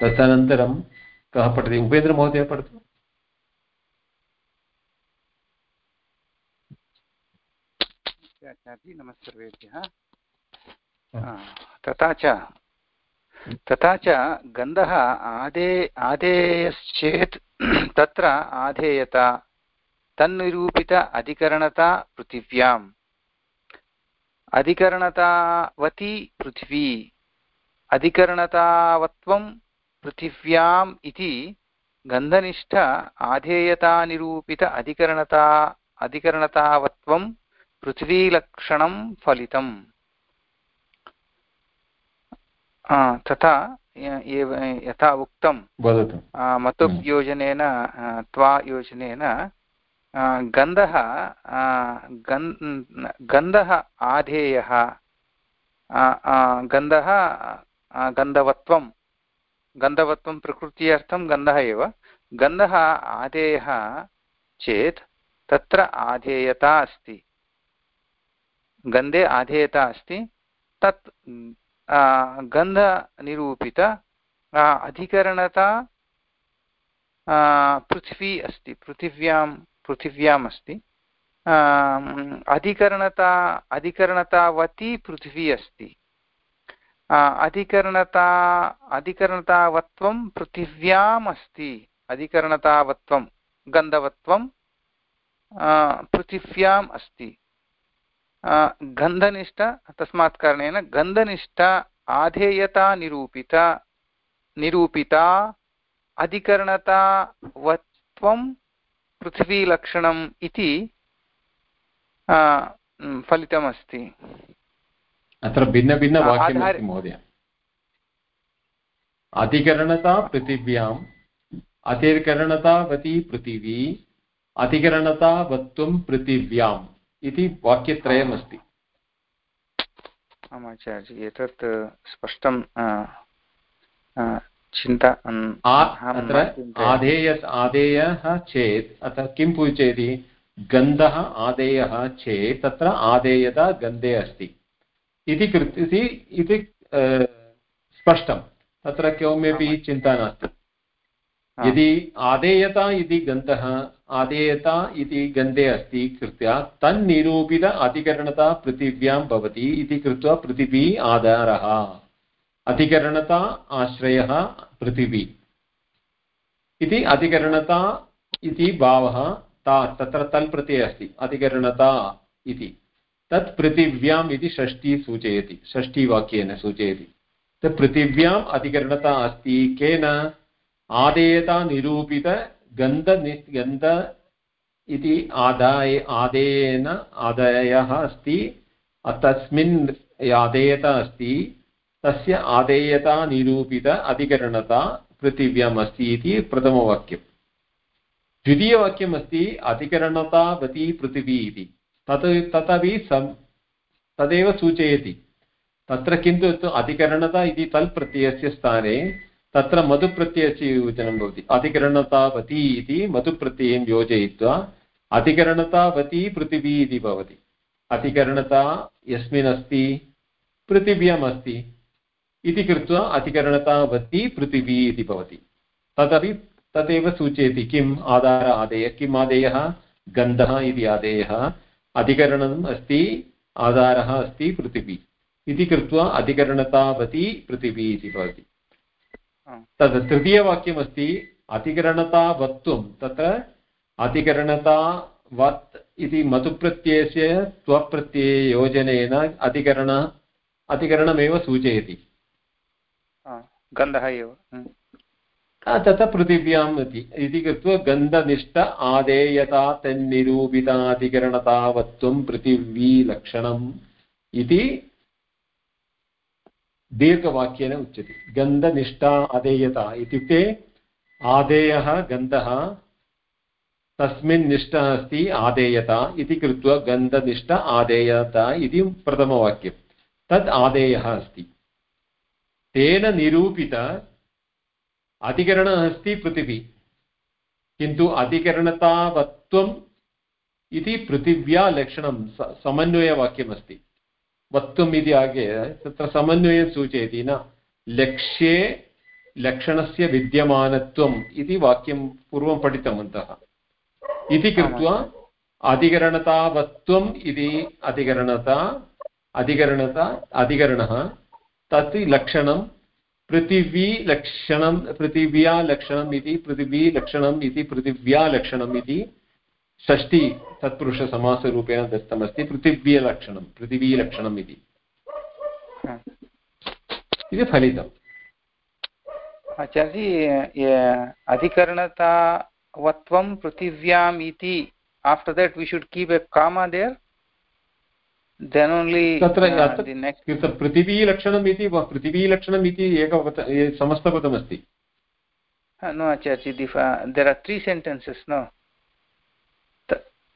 तदनन्तरं कः पठति? उपेन्द्रमहोदय पठतु। नमस्सर्वेभ्यः। तथा च तथा च गन्धः आदे आदेयश्चेत् तत्र आधेयता तन्निरूपित अधिकरणता पृथिव्याम्। अधिकरणतावती पृथिवी। अधिकरणतावत्वं पृथिव्याम् इति गन्धनिष्ठ आधेयतानिरूपित अधिकरणता अधिकरणतावत्वं पृथिवीलक्षणं फलितम्। तथा यथा उक्तं। मतुप् योजनेन त्वा योजनेन गन्धः गन्धः आधेयः गन्धः गन्धवत्वं गन्धवत्वं प्रकृत्यर्थं गन्धः एव, गन्धः आधेयः चेत् तत्र आधेयता अस्ति। गन्धे आधेयता अस्ति, तत् गन्धनिरूपित अधिकरणता पृथ्वी अस्ति, पृथिव्यां पृथिव्याम् अस्ति अधिकरणता अधिकरणतावती पृथिवी अस्ति। अधिकरणता, अधिकरणतावत्वं पृथिव्याम् अस्ति अधिकरणतावत्वं, गन्धवत्वं पृथिव्याम् अस्ति। गन्धनिष्ठ, तस्मात् कारणेन गन्धनिष्ठ आधेयता निरूपिता निरूपिता पृथ्वीलक्षणम् इति फलितमस्ति। अत्र भिन्नभिन्नवाक्यमस्ति महोदय। अधिकरणता पृथिव्याम् अधिकरणतावती पृथिवी अधिकरणतावत्वं पृथिव्याम् इति वाक्यत्रयमस्ति आम्। आचार्य एतत् स्पष्टं चिन्ता अत्र आधेय आदेयः चेत् अतः किं सूचयति गन्धः आदेयः चेत् तत्र आदेयता गन्धे अस्ति। इति कृत् इति स्पष्टं। तत्र किमपि चिन्ता नास्ति। यदि आदेयता इति गन्धः आदेयता इति गन्धे अस्ति कृत्वा तन्निरूपित अधिकरणता पृथिव्यां भवति इति कृत्वा पृथिवी आधारः। अधिकरणता आश्रयः पृथिवी। इति अधिकरणता इति भावः ता तत्र तल् प्रत्ययः अस्ति। अधिकरणता इति। तत् पृथिव्याम् इति षष्ठी सूचयति। षष्ठीवाक्येन सूचयति। तत् पृथिव्याम् अधिकरणता अस्ति केन? आदेयता गन्ध इति आदाय, आदेयेन आदायः अस्ति। तस्मिन् आदेयता अस्ति। तस्य आदेयता निरूपित अधिकरणता पृथिव्याम् अस्ति इति प्रथमवाक्यम्। द्वितीयवाक्यम् अस्ति अधिकरणतावती पृथिवी इति। तत्, तदपि सम् तदेव सूचयति। तत्र किन्तु अधिकरणता इति तल् प्रत्ययस्य स्थाने तत्र मधुप्रत्ययस्य योजनं भवति। अधिकरणतावती इति मधुप्रत्ययं योजयित्वा अधिकरणतावती पृथिवी इति भवति। अधिकरणता यस्मिन् अस्ति पृथिव्याम् इति कृत्वा अधिकरणतावती पृथिवी इति भवति। तदपि तदेव सूचयति किम् आधार आदेयः किम् आदेयः? गन्धः इति आदेयः। अधिकरणम् अस्ति आधारः अस्ति पृथिवी। इति कृत्वा अधिकरणतावती पृथिवी इति भवति। तद् तृतीयवाक्यमस्ति अधिकरणतावत्वं तत्र अधिकरणतावत् इति मधुप्रत्ययस्य त्वप्रत्यययोजनेन अधिकरण अधिकरणमेव सूचयति। गन्धः एव। तथा पृथिव्याम् इति। इति कृत्वा गन्धनिष्ठ आदेयता तन्निरूपिताधिकरणतावत्वं पृथिवीलक्षणम् इति दीर्घवाक्येन उच्यते। गन्धनिष्ठा आदेयता इत्युक्ते आदेयः, गन्धः तस्मिन् निष्ठः अस्ति आदेयता इति कृत्वा गन्धनिष्ठ आदेयता इति प्रथमवाक्यं तद् आदेयः अस्ति। तेन निरूपित अधिकरणः अस्ति पृथिवी। किन्तु अधिकरणतावत्वम् इति पृथिव्या लक्षणं समन्वयवाक्यमस्ति। वत्वम् इति आगे तत्र समन्वयं सूचयति न। लक्ष्ये लक्षणस्य विद्यमानत्वम् इति वाक्यं पूर्वं पठितवन्तः। इति कृत्वा अधिकरणतावत्वम् इति अधिकरणता अधिकरणता अधिकरणः तत् लक्षणं पृथिवीलक्षणं पृथिव्या लक्षणम् इति पृथिवीलक्षणम् इति पृथिव्या लक्षणम् इति षष्टि तत्पुरुषसमासरूपेण दत्तमस्ति पृथिव्यलक्षणं पृथिवीलक्षणम् इति। इति फलितम् आचार्य अधिकरणतावत्वं पृथिव्याम् इति after that we should keep a comma there then only तत्र uh, पृथिवीलक्षणम् इति पृथिवीलक्षणम् इति एकपद समस्तपदमस्ति no acharya the there are three sentences no?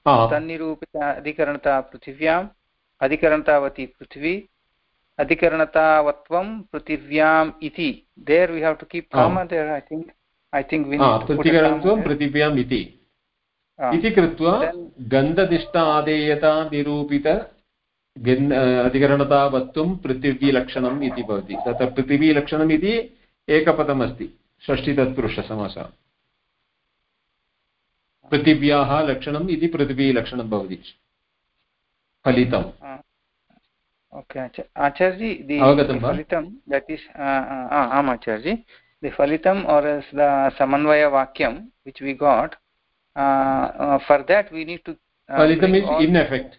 तन्निरूपित अधिकरणता पृथिव्याम् अधिकरणतावती पृथिवी अधिकरणतावत्वं पृथिव्याम् इति there we have to keep comma there I think I think पृथिवीकरणत्वं पृथिव्याम् इति इति कृत्वा गन्धनिष्ठ आदेयता निरूपित अधिकरणतावत्वं पृथिवीलक्षणम् इति भवति। तत्र पृथिवीलक्षणम् इति एकपदमस्ति। षष्टितत्पुरुषसमासः। पृथिव्याः लक्षणम् इति पृथिवीलक्षणं भवति। फलितम्। ओके आचार्यजी अवगतं फलितं दट् इस् आम् आचार्यजी। the phalitam or as the samanvaya vakyam which we got uh, uh, for that we need to uh, phalitam means in effect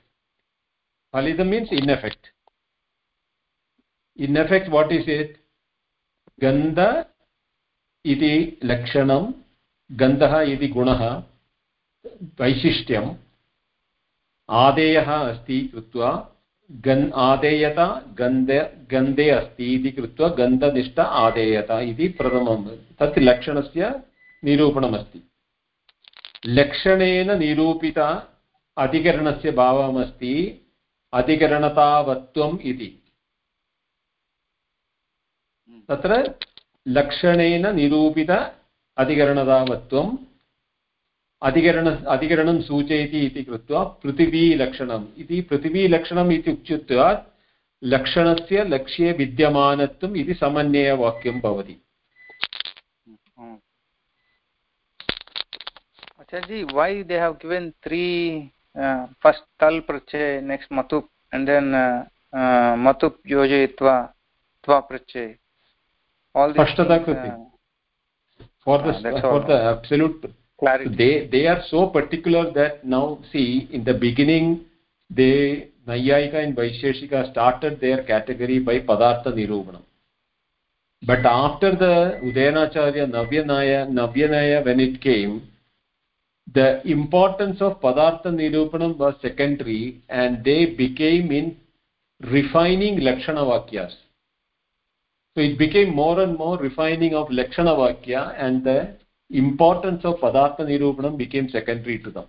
phalitam means in effect. In effect, what is it? Gandha iti lakshanam gandhah iti gunah वैशिष्ट्यम् आदेयः अस्ति कृत्वा गन् आदेयता गन्धे गन्धे अस्ति इति कृत्वा गन्धनिष्ठ आदेयता इति प्रथमं तत् लक्षणस्य निरूपणमस्ति लक्षणेन निरूपित अधिकरणस्य भावमस्ति अधिकरणतावत्वम् इति। तत्र लक्षणेन निरूपित अधिकरणतावत्वं अधिकरण, अधिकरणं सूचयति इति कृत्वा पृथिवीलक्षणम् इति पृथिवीलक्षणम् इति उच्यत्वा लक्षणस्य लक्ष्ये विद्यमानत्वम् इति समन्वयवाक्यं भवति। why they have given three uh, first tal prachay, next matup, and then uh, uh, matup yojayitva tva prachay. All these. Pashtata. Uh, for the uh, for the absolute clarity. They they are so particular that now see in the beginning they Nayayika and Vaisheshika started their category by Padartha Nirupanam. But after the Udayanacharya Navyanaya, Navyanaya when it came, the importance of Padartha Nirupanam was secondary and they became in refining Lakshana Vakyas. so it became more and more refining of lakshana vakya and the importance of padartha nirupanam became secondary to them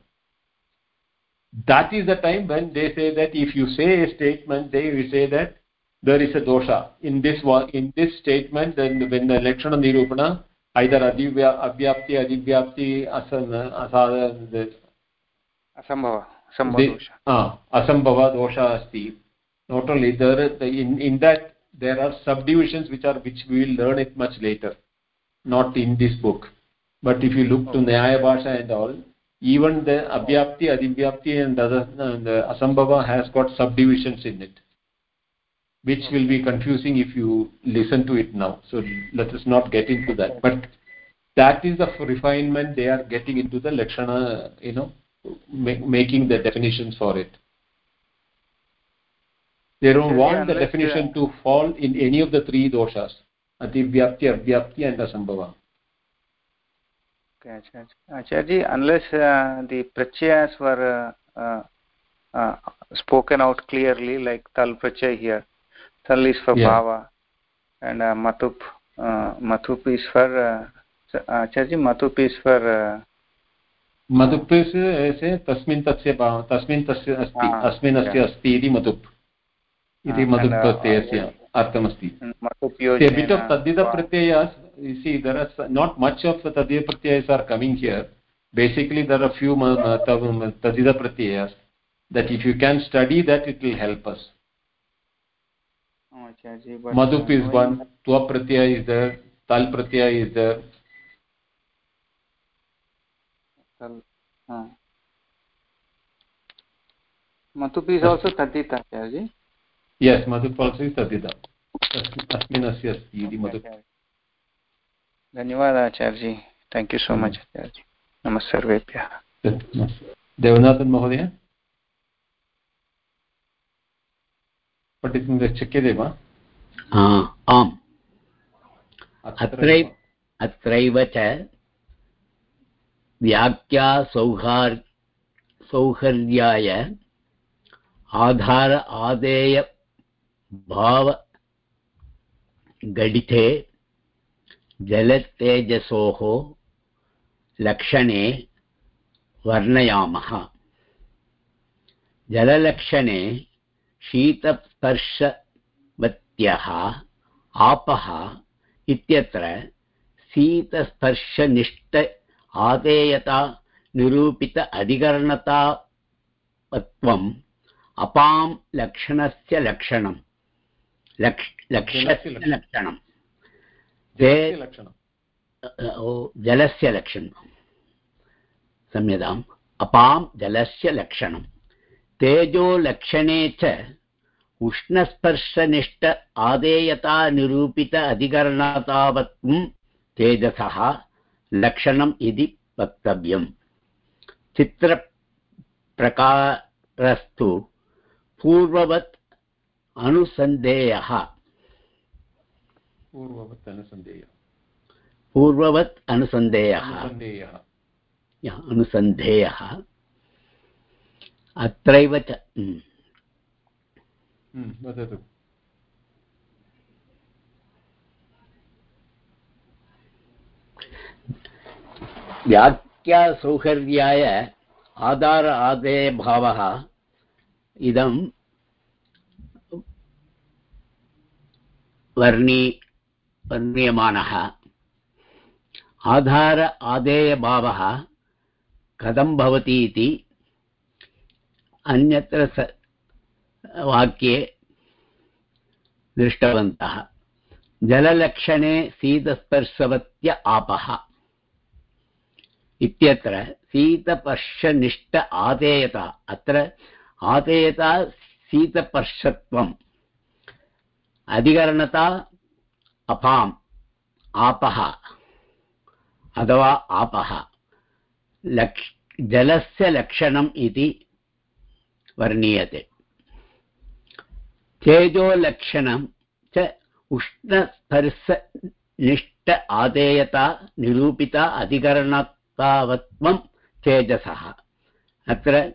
that is the time when they say that if you say a statement they will say that there is a dosha in this in this statement then when the lakshana nirupana either adivya avyapti adivyapti asambhava asambhava ah, asambhava dosha asti. Not only there in in that there are subdivisions which are which we will learn it much later. Not in this book. But if you look to nyaya bhasha and all even the avyapti adivyapti and the, and the asambhava has got subdivisions in it which will be confusing if you listen to it now. So let us not get into that. But that is the refinement they are getting into the lakshana you know making the definitions for it. They don't want the definition to fall in any of the three doshas adivyapti avyapti and asambhava. Okay acharya unless uh, the prachayas were uh, uh, spoken out clearly like tal prachay here tal is for yeah. bhava and uh, matup uh, matup is for uh, acharya matup is for uh, मधुप् से तस्मिन् तस्य तस्मिन् तस्य अस्ति अस्मिन् अस्य अस्ति इति मधुप् इति मधुप् प्रत्ययस्य अर्थमस्ति बिट् आफ् तद्धितप्रत्यय see there are not much of the tadida pratyayas are coming here basically there are few tadida pratyayas that if you can study that it will help us madhup is one twa pratyaya is there tal pratyaya is there madhup is also tadita acharya yes madhup also is tadita अस्मिन् अस्य अस्ति इति मधुप् धन्यवादः Acharyaji thank you so much Acharyaji नमः सर्वेभ्यः देवनाथन् महोदय पठितुं शक्यते वा आम् अत्रैव अत्रैव च व्याख्यासौहार् सौहर्याय आधार आदेयभावगडिते जलतेजसोः लक्षणे वर्णयामः जललक्षणे शीतस्पर्शवत्यः आपः इत्यत्र शीतस्पर्शनिष्ठ आदेयता निरूपित अधिकरणतात्वम् अपां लक्षणस्य लक्षणं लक्ष लक्ष्यस्य लक्षणं जलस्य लक्षणं क्षम्यताम् अपां जलस्य लक्षणं तेजोलक्षणे च उष्णस्पर्शनिष्ठ आदेयतानिरूपित अधिकरणतावत्वं तेजसः लक्षणम् इति वक्तव्यम्। चित्रप्रकारस्तु पूर्ववत् अनुसन्धेयः। पूर्ववत् अनुसन्धेयः। पूर्ववत् अनुसन्धेयः। अनुसन्धेयः। अत्रैव च वदतु व्याख्यासौकर्याय आधार आदेयभावः इदं वर्णी वर्ण्यमानः। आधार आदेयभावः कथं भवति इति अन्यत्र वाक्ये दृष्टवन्तः। जललक्षणे शीतस्पर्शवत्य आपः। इत्यत्र शीतपर्शनिष्ठ आदेयता अत्र आदेयता शीतपर्शत्वम्। अधिकरणता अपाम्, आपः, अथवा आपः। लक्ष, जलस्य लक्षणम् इति वर्णीयते। तेजोलक्षणं च उष्णस्पर्शनिष्ठ आदेयता निरूपिता अधिकरणतावत्वं तेजसः। अत्र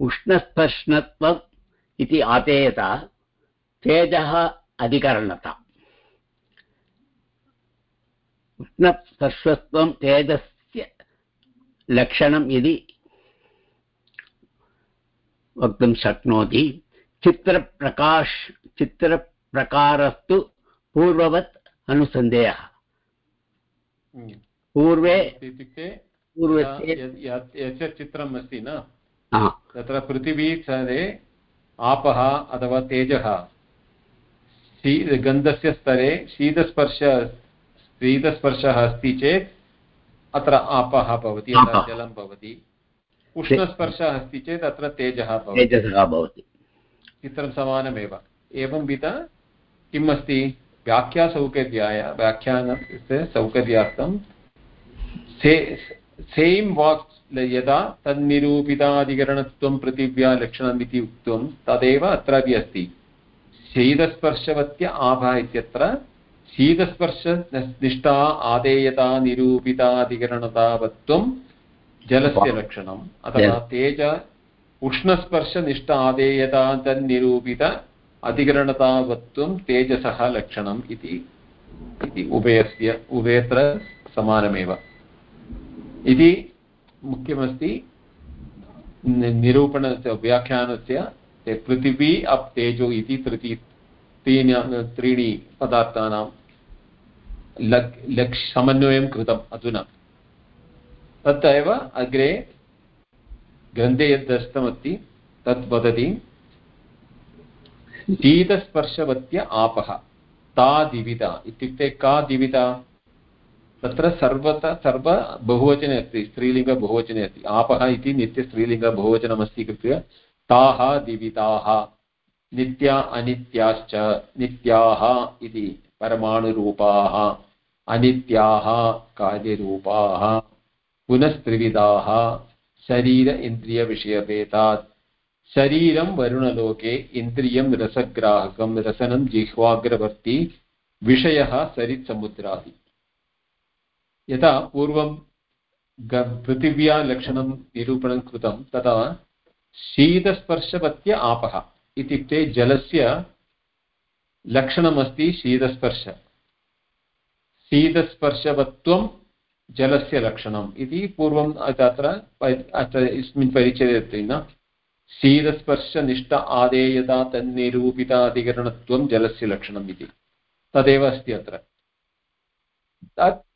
उष्णस्पर्शनत्वम् इति आदेयता, तेजः अधिकरणता। उष्णस्पर्शत्वं तेजस्य लक्षणम् इति वक्तुं शक्नोति चित्रप्रकाश चित्रप्रकारस्तु पूर्ववत् अनुसन्देहः। पूर्वे इत्युक्ते यत् चित्रम् अस्ति न? तत्र पृथिवी स्तरे आपः अथवा तेजः। शी गन्धस्य स्तरे शीतस्पर्श शीतस्पर्शः अस्ति चेत् अत्र आपः भवति अत्र जलं भवति। उष्णस्पर्शः अस्ति चेत् अत्र तेजः भवति। चित्रं समानमेव। एवंविध किम् अस्ति व्याख्यासौकर्याय व्याख्यानस्य सौकर्यार्थं से सेम् वाक् यदा तन्निरूपिताधिकरणत्वं पृथिव्या लक्षणम् इति उक्तं तदेव अत्रापि अस्ति। शीतस्पर्शवत्य आभा इत्यत्र शीतस्पर्शनिष्ठा आदेयता निरूपिताधिकरणतावत्वं जलस्य लक्षणम् अथवा तेज उष्णस्पर्शनिष्ठ आदेयता तन्निरूपित अधिकरणतावत्वं तेजसः लक्षणम् इति इति उभयस्य, उभयत्र समानमेव। इति मुख्यमस्ति नि- निरूपणस्य, व्याख्यानस्य, ते पृथिवी अप् तेजो इति तृती त्रीणि त्रीणि पदार्थानां लक् लक्ष् समन्वयं कृतम् अधुना। तत् एव अग्रे ग्रन्थे यद् दत्तमस्ति तत् वदति, शीतस्पर्शवत्य आपः, ता दिविता। इत्युक्ते का दिविता? तत्र सर्वतः, सर्व बहुवचने अस्ति स्त्रीलिङ्गबहुवचने अस्ति। आपः इति नित्यस्त्रीलिङ्गबहुवचनमस्ति कृत्वा ताः दिविताः, नित्या अनित्याश्च, नित्याः इति परमाणुरूपाः, अनित्याः कार्यरूपाः, पुनस्त्रिविधाः शरीर इन्द्रियविषयभेदात् शरीरं वरुणलोके इन्द्रियं रसग्राहकं रसनं जिह्वाग्रवर्ती विषयः सरित्समुद्रादि यथा पूर्वं पृथिव्या लक्षणं निरूपणं कृतं तदा शीतस्पर्शवत्य आपः इत्युक्ते जलस्य लक्षणमस्ति शीतस्पर्श शीतस्पर्शवत्वं जलस्य लक्षणम् इति पूर्वम् अत्र अस्मिन् परिचये न शीतस्पर्शनिष्ठ आदेयता तन्निरूपिताधिकरणत्वं जलस्य लक्षणम् इति। तदेव अस्ति अत्र। तत्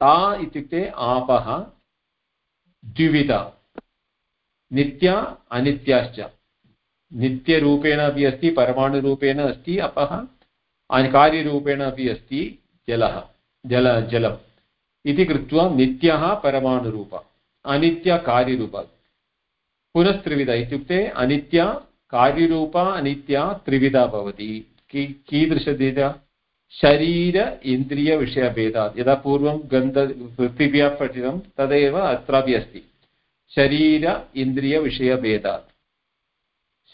ता इत्युक्ते आपः, द्विविधा, नित्या, अनित्याश्च। नित्यरूपेण अपि अस्ति, परमाणुरूपेण अस्ति, अपः कार्यरूपेण अपि अस्ति, जलः, जल, जलम्। इति कृत्वा नित्यः परमाणुरूप अनित्यकार्यरूप पुनस्त्रिविधा इत्युक्ते अनित्या कार्यरूपा, अनित्या त्रिविधा भवति। की कीदृशविधा शरीर इन्द्रियविषयभेदात् यदा पूर्वं गन्ध पृथिव्या पठितं, तदेव अत्रापि अस्ति। शरीर इन्द्रियविषयभेदात्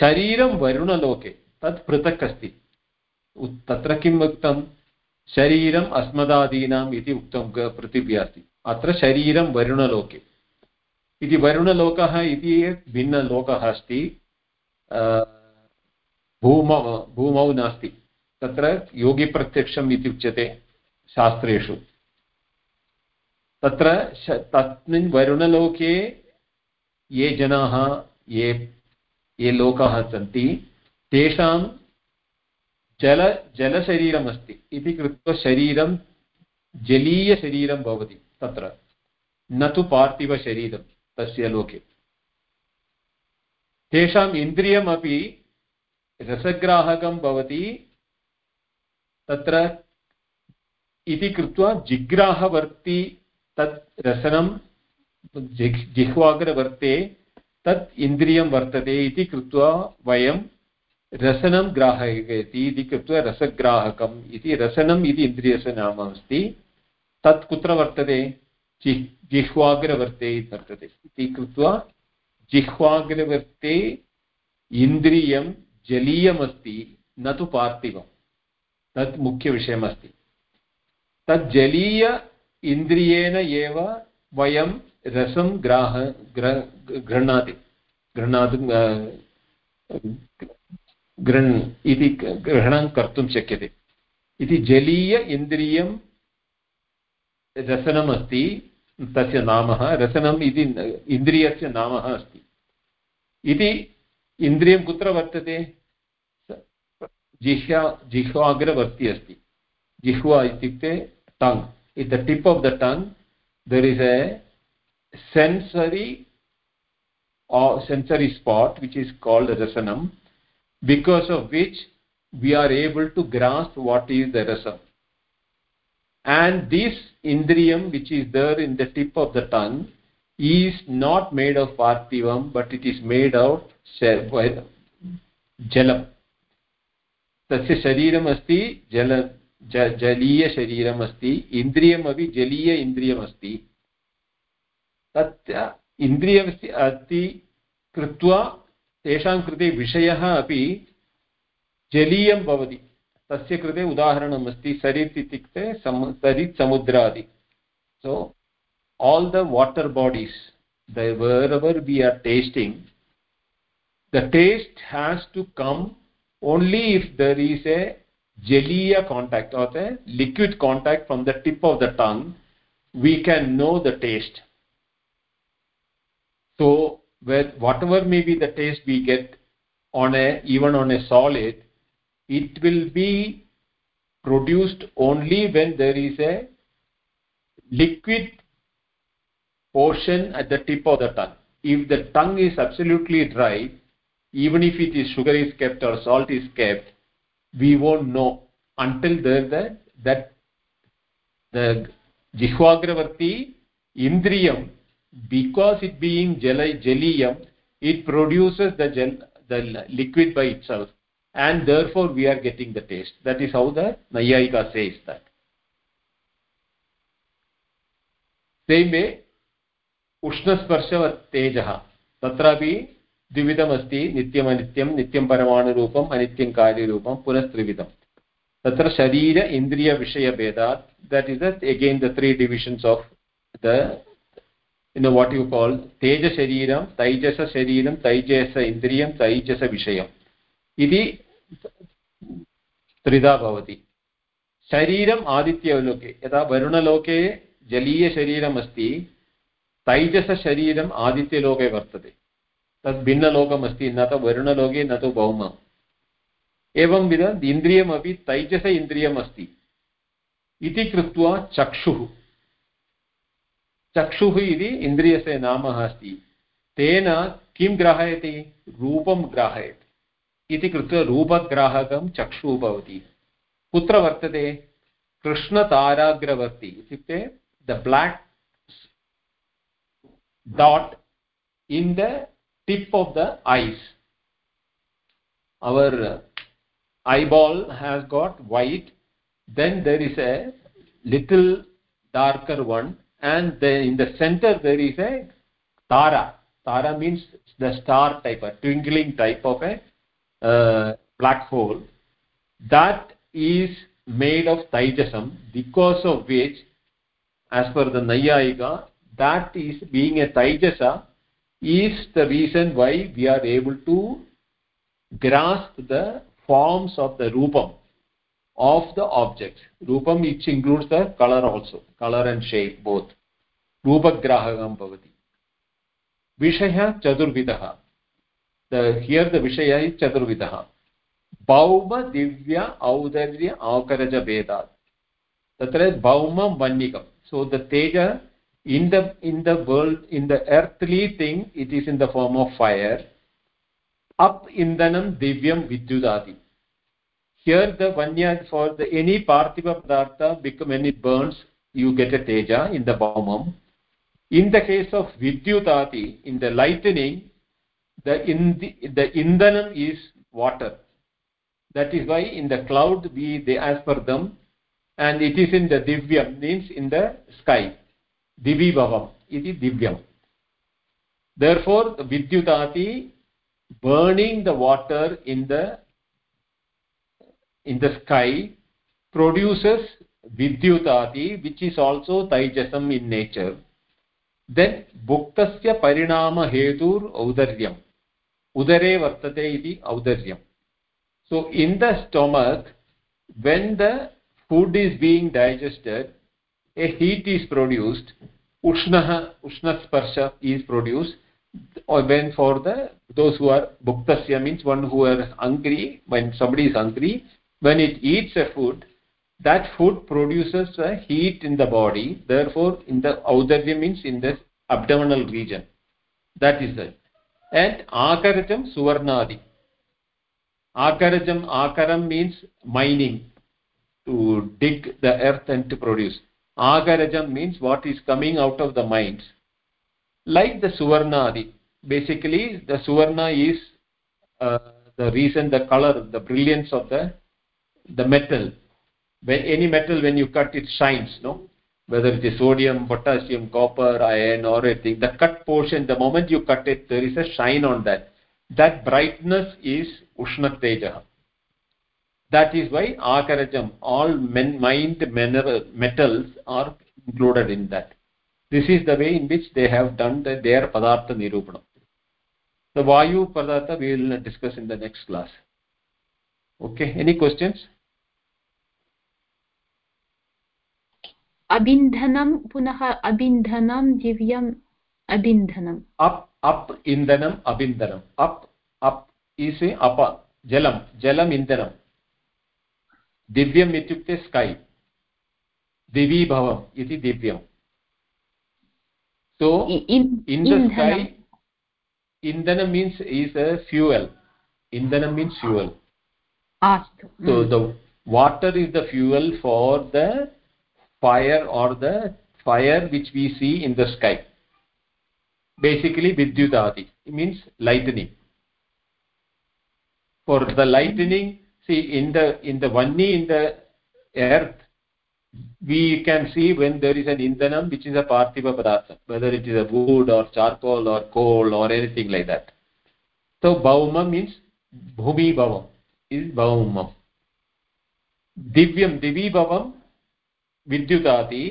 शरीरं वरुणलोके, तत् पृथक् अस्ति। तत्र किम् उक्तं शरीरम् अस्मदादीनाम् इति उक्तं पृथिव्या अस्ति अत्र शरीरं वरुणलोके इति वरुणलोकः इति भिन्नलोकः अस्ति भूमौ भूमौ नास्ति तत्र योगिप्रत्यक्षम् इति उच्यते शास्त्रेषु तत्र तस्मिन् वरुणलोके ये जनाः ये ये लोकाः सन्ति तेषां जल जलशरीरमस्ति इति कृत्वा शरीरं जलीयशरीरं भवति तत्र न तु पार्थिवशरीरं तस्य लोके तेषाम् इन्द्रियमपि रसग्राहकं भवति तत्र इति कृत्वा जिग्राहवर्ति तत् रसनं जिह्वाग्रवर्ते तत् इन्द्रियं वर्तते इति कृत्वा वयं रसनं ग्राहयति, इति कृत्वा रसग्राहकम् इति, रसनम् इति इन्द्रियस्य नाम अस्ति तत् कुत्र वर्तते? जिह् जिह्वाग्रवर्ते वर्तते। इति कृत्वा जिह्वाग्रवर्ते इन्द्रियं जलीयमस्ति, न तु पार्थिवं तत् मुख्यविषयमस्ति। तत् जलीय इन्द्रियेण एव वयं रसं ग्राह, ग्र गृह्णाति। गृह्णातुं गृह् इति ग्रहणं कर्तुं शक्यते। इति जलीय इन्द्रियं रसनम् अस्ति तस्य नाम, रसनम् इति इन्द्रियस्य नाम अस्ति। इति इन्द्रियं कुत्र वर्तते? जिह्वा, जिह्वाग्रवर्ति अस्ति। जिह्वा इत्युक्ते tongue. In the tip of the tongue there is a or sensory spot which is called rasanam. because of which we are able to grasp what is the rasam and this indriyam which is there in the tip of the tongue is not made of parthivam but it is made of jalam तस्य शरीरम् अस्ति जल जलीयशरीरम् अस्ति इन्द्रियमपि जलीय इन्द्रियमस्ति तत्र इन्द्रियस्य अस्ति कृत्वा तेषां कृते विषयः अपि जलीयं भवति। तस्य कृते उदाहरणमस्ति, सरित् इत्युक्ते सम, सरित् समुद्रादि। So all the water bodies the were our we are tasting the taste has to come only if there is a जलीय contact or a liquid contact from the tip of the tongue we can know the taste so whatever may be the taste we get on a even on a solid it will be produced only when there is a liquid portion at the tip of the tongue. If the tongue is absolutely dry even if it is sugar is kept or salt is kept we won't know until there that that the jihvagravarti indriyam because it being jeliyam it produces the gel, the liquid by itself and therefore we are getting the taste that is how the nayayika says that same way उष्णस्पर्शवत्तेजः तत्रापि द्विविधमस्ति नित्यमनित्यं नित्यं परमाणुरूपम् अनित्यं कार्यरूपं पुनस्त्रिविधं तत्र शरीर इन्द्रियविषयभेदात् that is that again the three divisions of the you know what you call teja shariram, taijasa shariram, taijasa indriyam, taijasa vishayam. Iti त्रिधा भवति शरीरम् आदित्यलोके यदा वरुणलोके जलीयशरीरम् अस्ति तैजसशरीरम् आदित्यलोके वर्तते तद् भिन्नलोकमस्ति न तु वरुणलोके न तु भौमम् एवंविध इन्द्रियमपि तैजस इन्द्रियम् अस्ति इति कृत्वा चक्षुः चक्षुः इति इन्द्रियस्य नाम अस्ति। तेन किं ग्राहयति? रूपं ग्राहयति। इति कृत्वा रूपग्राहकं चक्षुः भवति। कुत्र वर्तते? कृष्णताराग्रवर्ति इत्युक्ते the black dot in the tip of the eyes. Our eyeball has got white, then there is a little darker one. And then in the center there is a tara. Tara means the star type a twinkling type of a uh, black hole that is made of taijasam because of which as per the nayayika that is being a taijasa is the reason why we are able to grasp the forms of the rupam of the objects. Rupam which includes the color also. Color and shape both. Rupagrahakam bhavati. Vishaya chaturvidah the here the vishaya is chaturvidah bauma divya audarya akaraja vedat tatra baumam vannikam so the teja in the in the world in the earthly thing it is in the form of fire. Up indanam divyam vidyudati here the vanya for the any parthiva padartha become it burns you get a teja in the baumam. In the case of vidyutati in the lightning the in the, the indanam is water. That is why in the cloud we they as per them and it is in the divyam means in the sky. Divi bhavam iti divyam. Therefore vidyutati burning the water in the in the sky produces vidyutati which is also taijasam in nature then bhuktasya parinama hetur audaryam udare vartate iti audaryam so in the stomach when the food is being digested a heat is produced ushna ushna sparsha is produced or when for the those who are bhuktasya means one who are hungry when somebody is hungry when it eats a food that food produces a heat in the body therefore in the audarya means in the abdominal region. That is it. And akarajam suvarnadi akarajam akaram means mining to dig the earth and to produce. Agarajam means what is coming out of the mines. Like the suvarnadi basically the suvarna is uh, the reason the color the brilliance of the the metal. When any metal when you cut it shines no? Whether it is sodium potassium copper iron or anything the cut portion the moment you cut it there is a shine on that. That brightness is ushnateja that is why akarajam all men, mined mineral metals are included in that. This is the way in which they have done the, their padartha nirupanam the vayu padartha we will discuss in the next class. Okay any questions अबिन्धनं पुनः अबिन्धनं दिव्यम् अबिन्धनम् अप् अप् इन्धनम् अबिन्धनम् अप् अप् इस् अप जलं जलम् इन्धनं। दिव्यम् इत्युक्ते स्कै दिवीभवम् इति दिव्यम्। So in, in the sky indana means is a fuel. indana means fuel. Astu. so mm. the water is the fuel for the fire or the fire which we see in the sky. Basically vidyutadi it means lightning. For the lightning see in the in the vani in the earth we can see when there is an indhanam which is a parthiva padartha whether it is a wood or charcoal or coal or anything like that. So bhauma means bhumi bhavam is bhaumam. Divyam divi bhavam विद्युदाति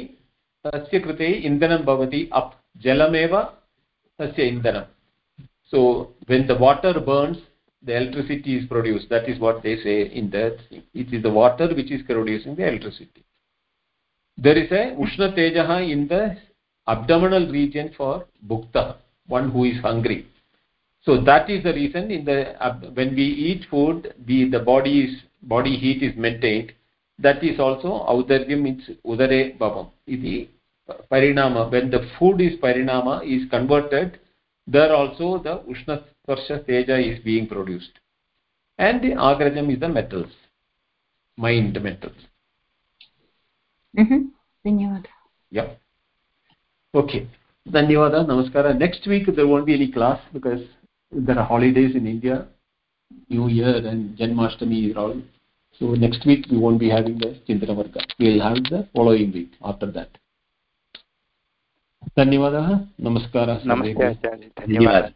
तस्य कृते इन्धनं भवति अप्, जलमेव तस्य इन्धनं. So when the water burns the electricity is produce that is what they say in that is the water which is producing the electricity there is a उष्णतेजः in the abdominal region for भुक्तः one who is hungry so that is the reason in then we eat food the the body is body heat is maintained that is also audargyam means udare bhavam. Iti parinama when the food is parinama is converted there also the ushna sparsha teja is being produced. And the agrajam is the metals mind metals. Mhm dhanyawad yeah. Okay. Dhanyawad namaskara. Next week there won't be any class because there are holidays in india. New year and janmashtami are all. So next week we won't be having the chintana varga We'll have the following week after that धन्यवादः नमस्कारः धन्यवादः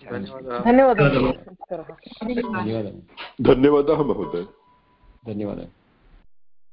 धन्यवादः महोदय धन्यवादः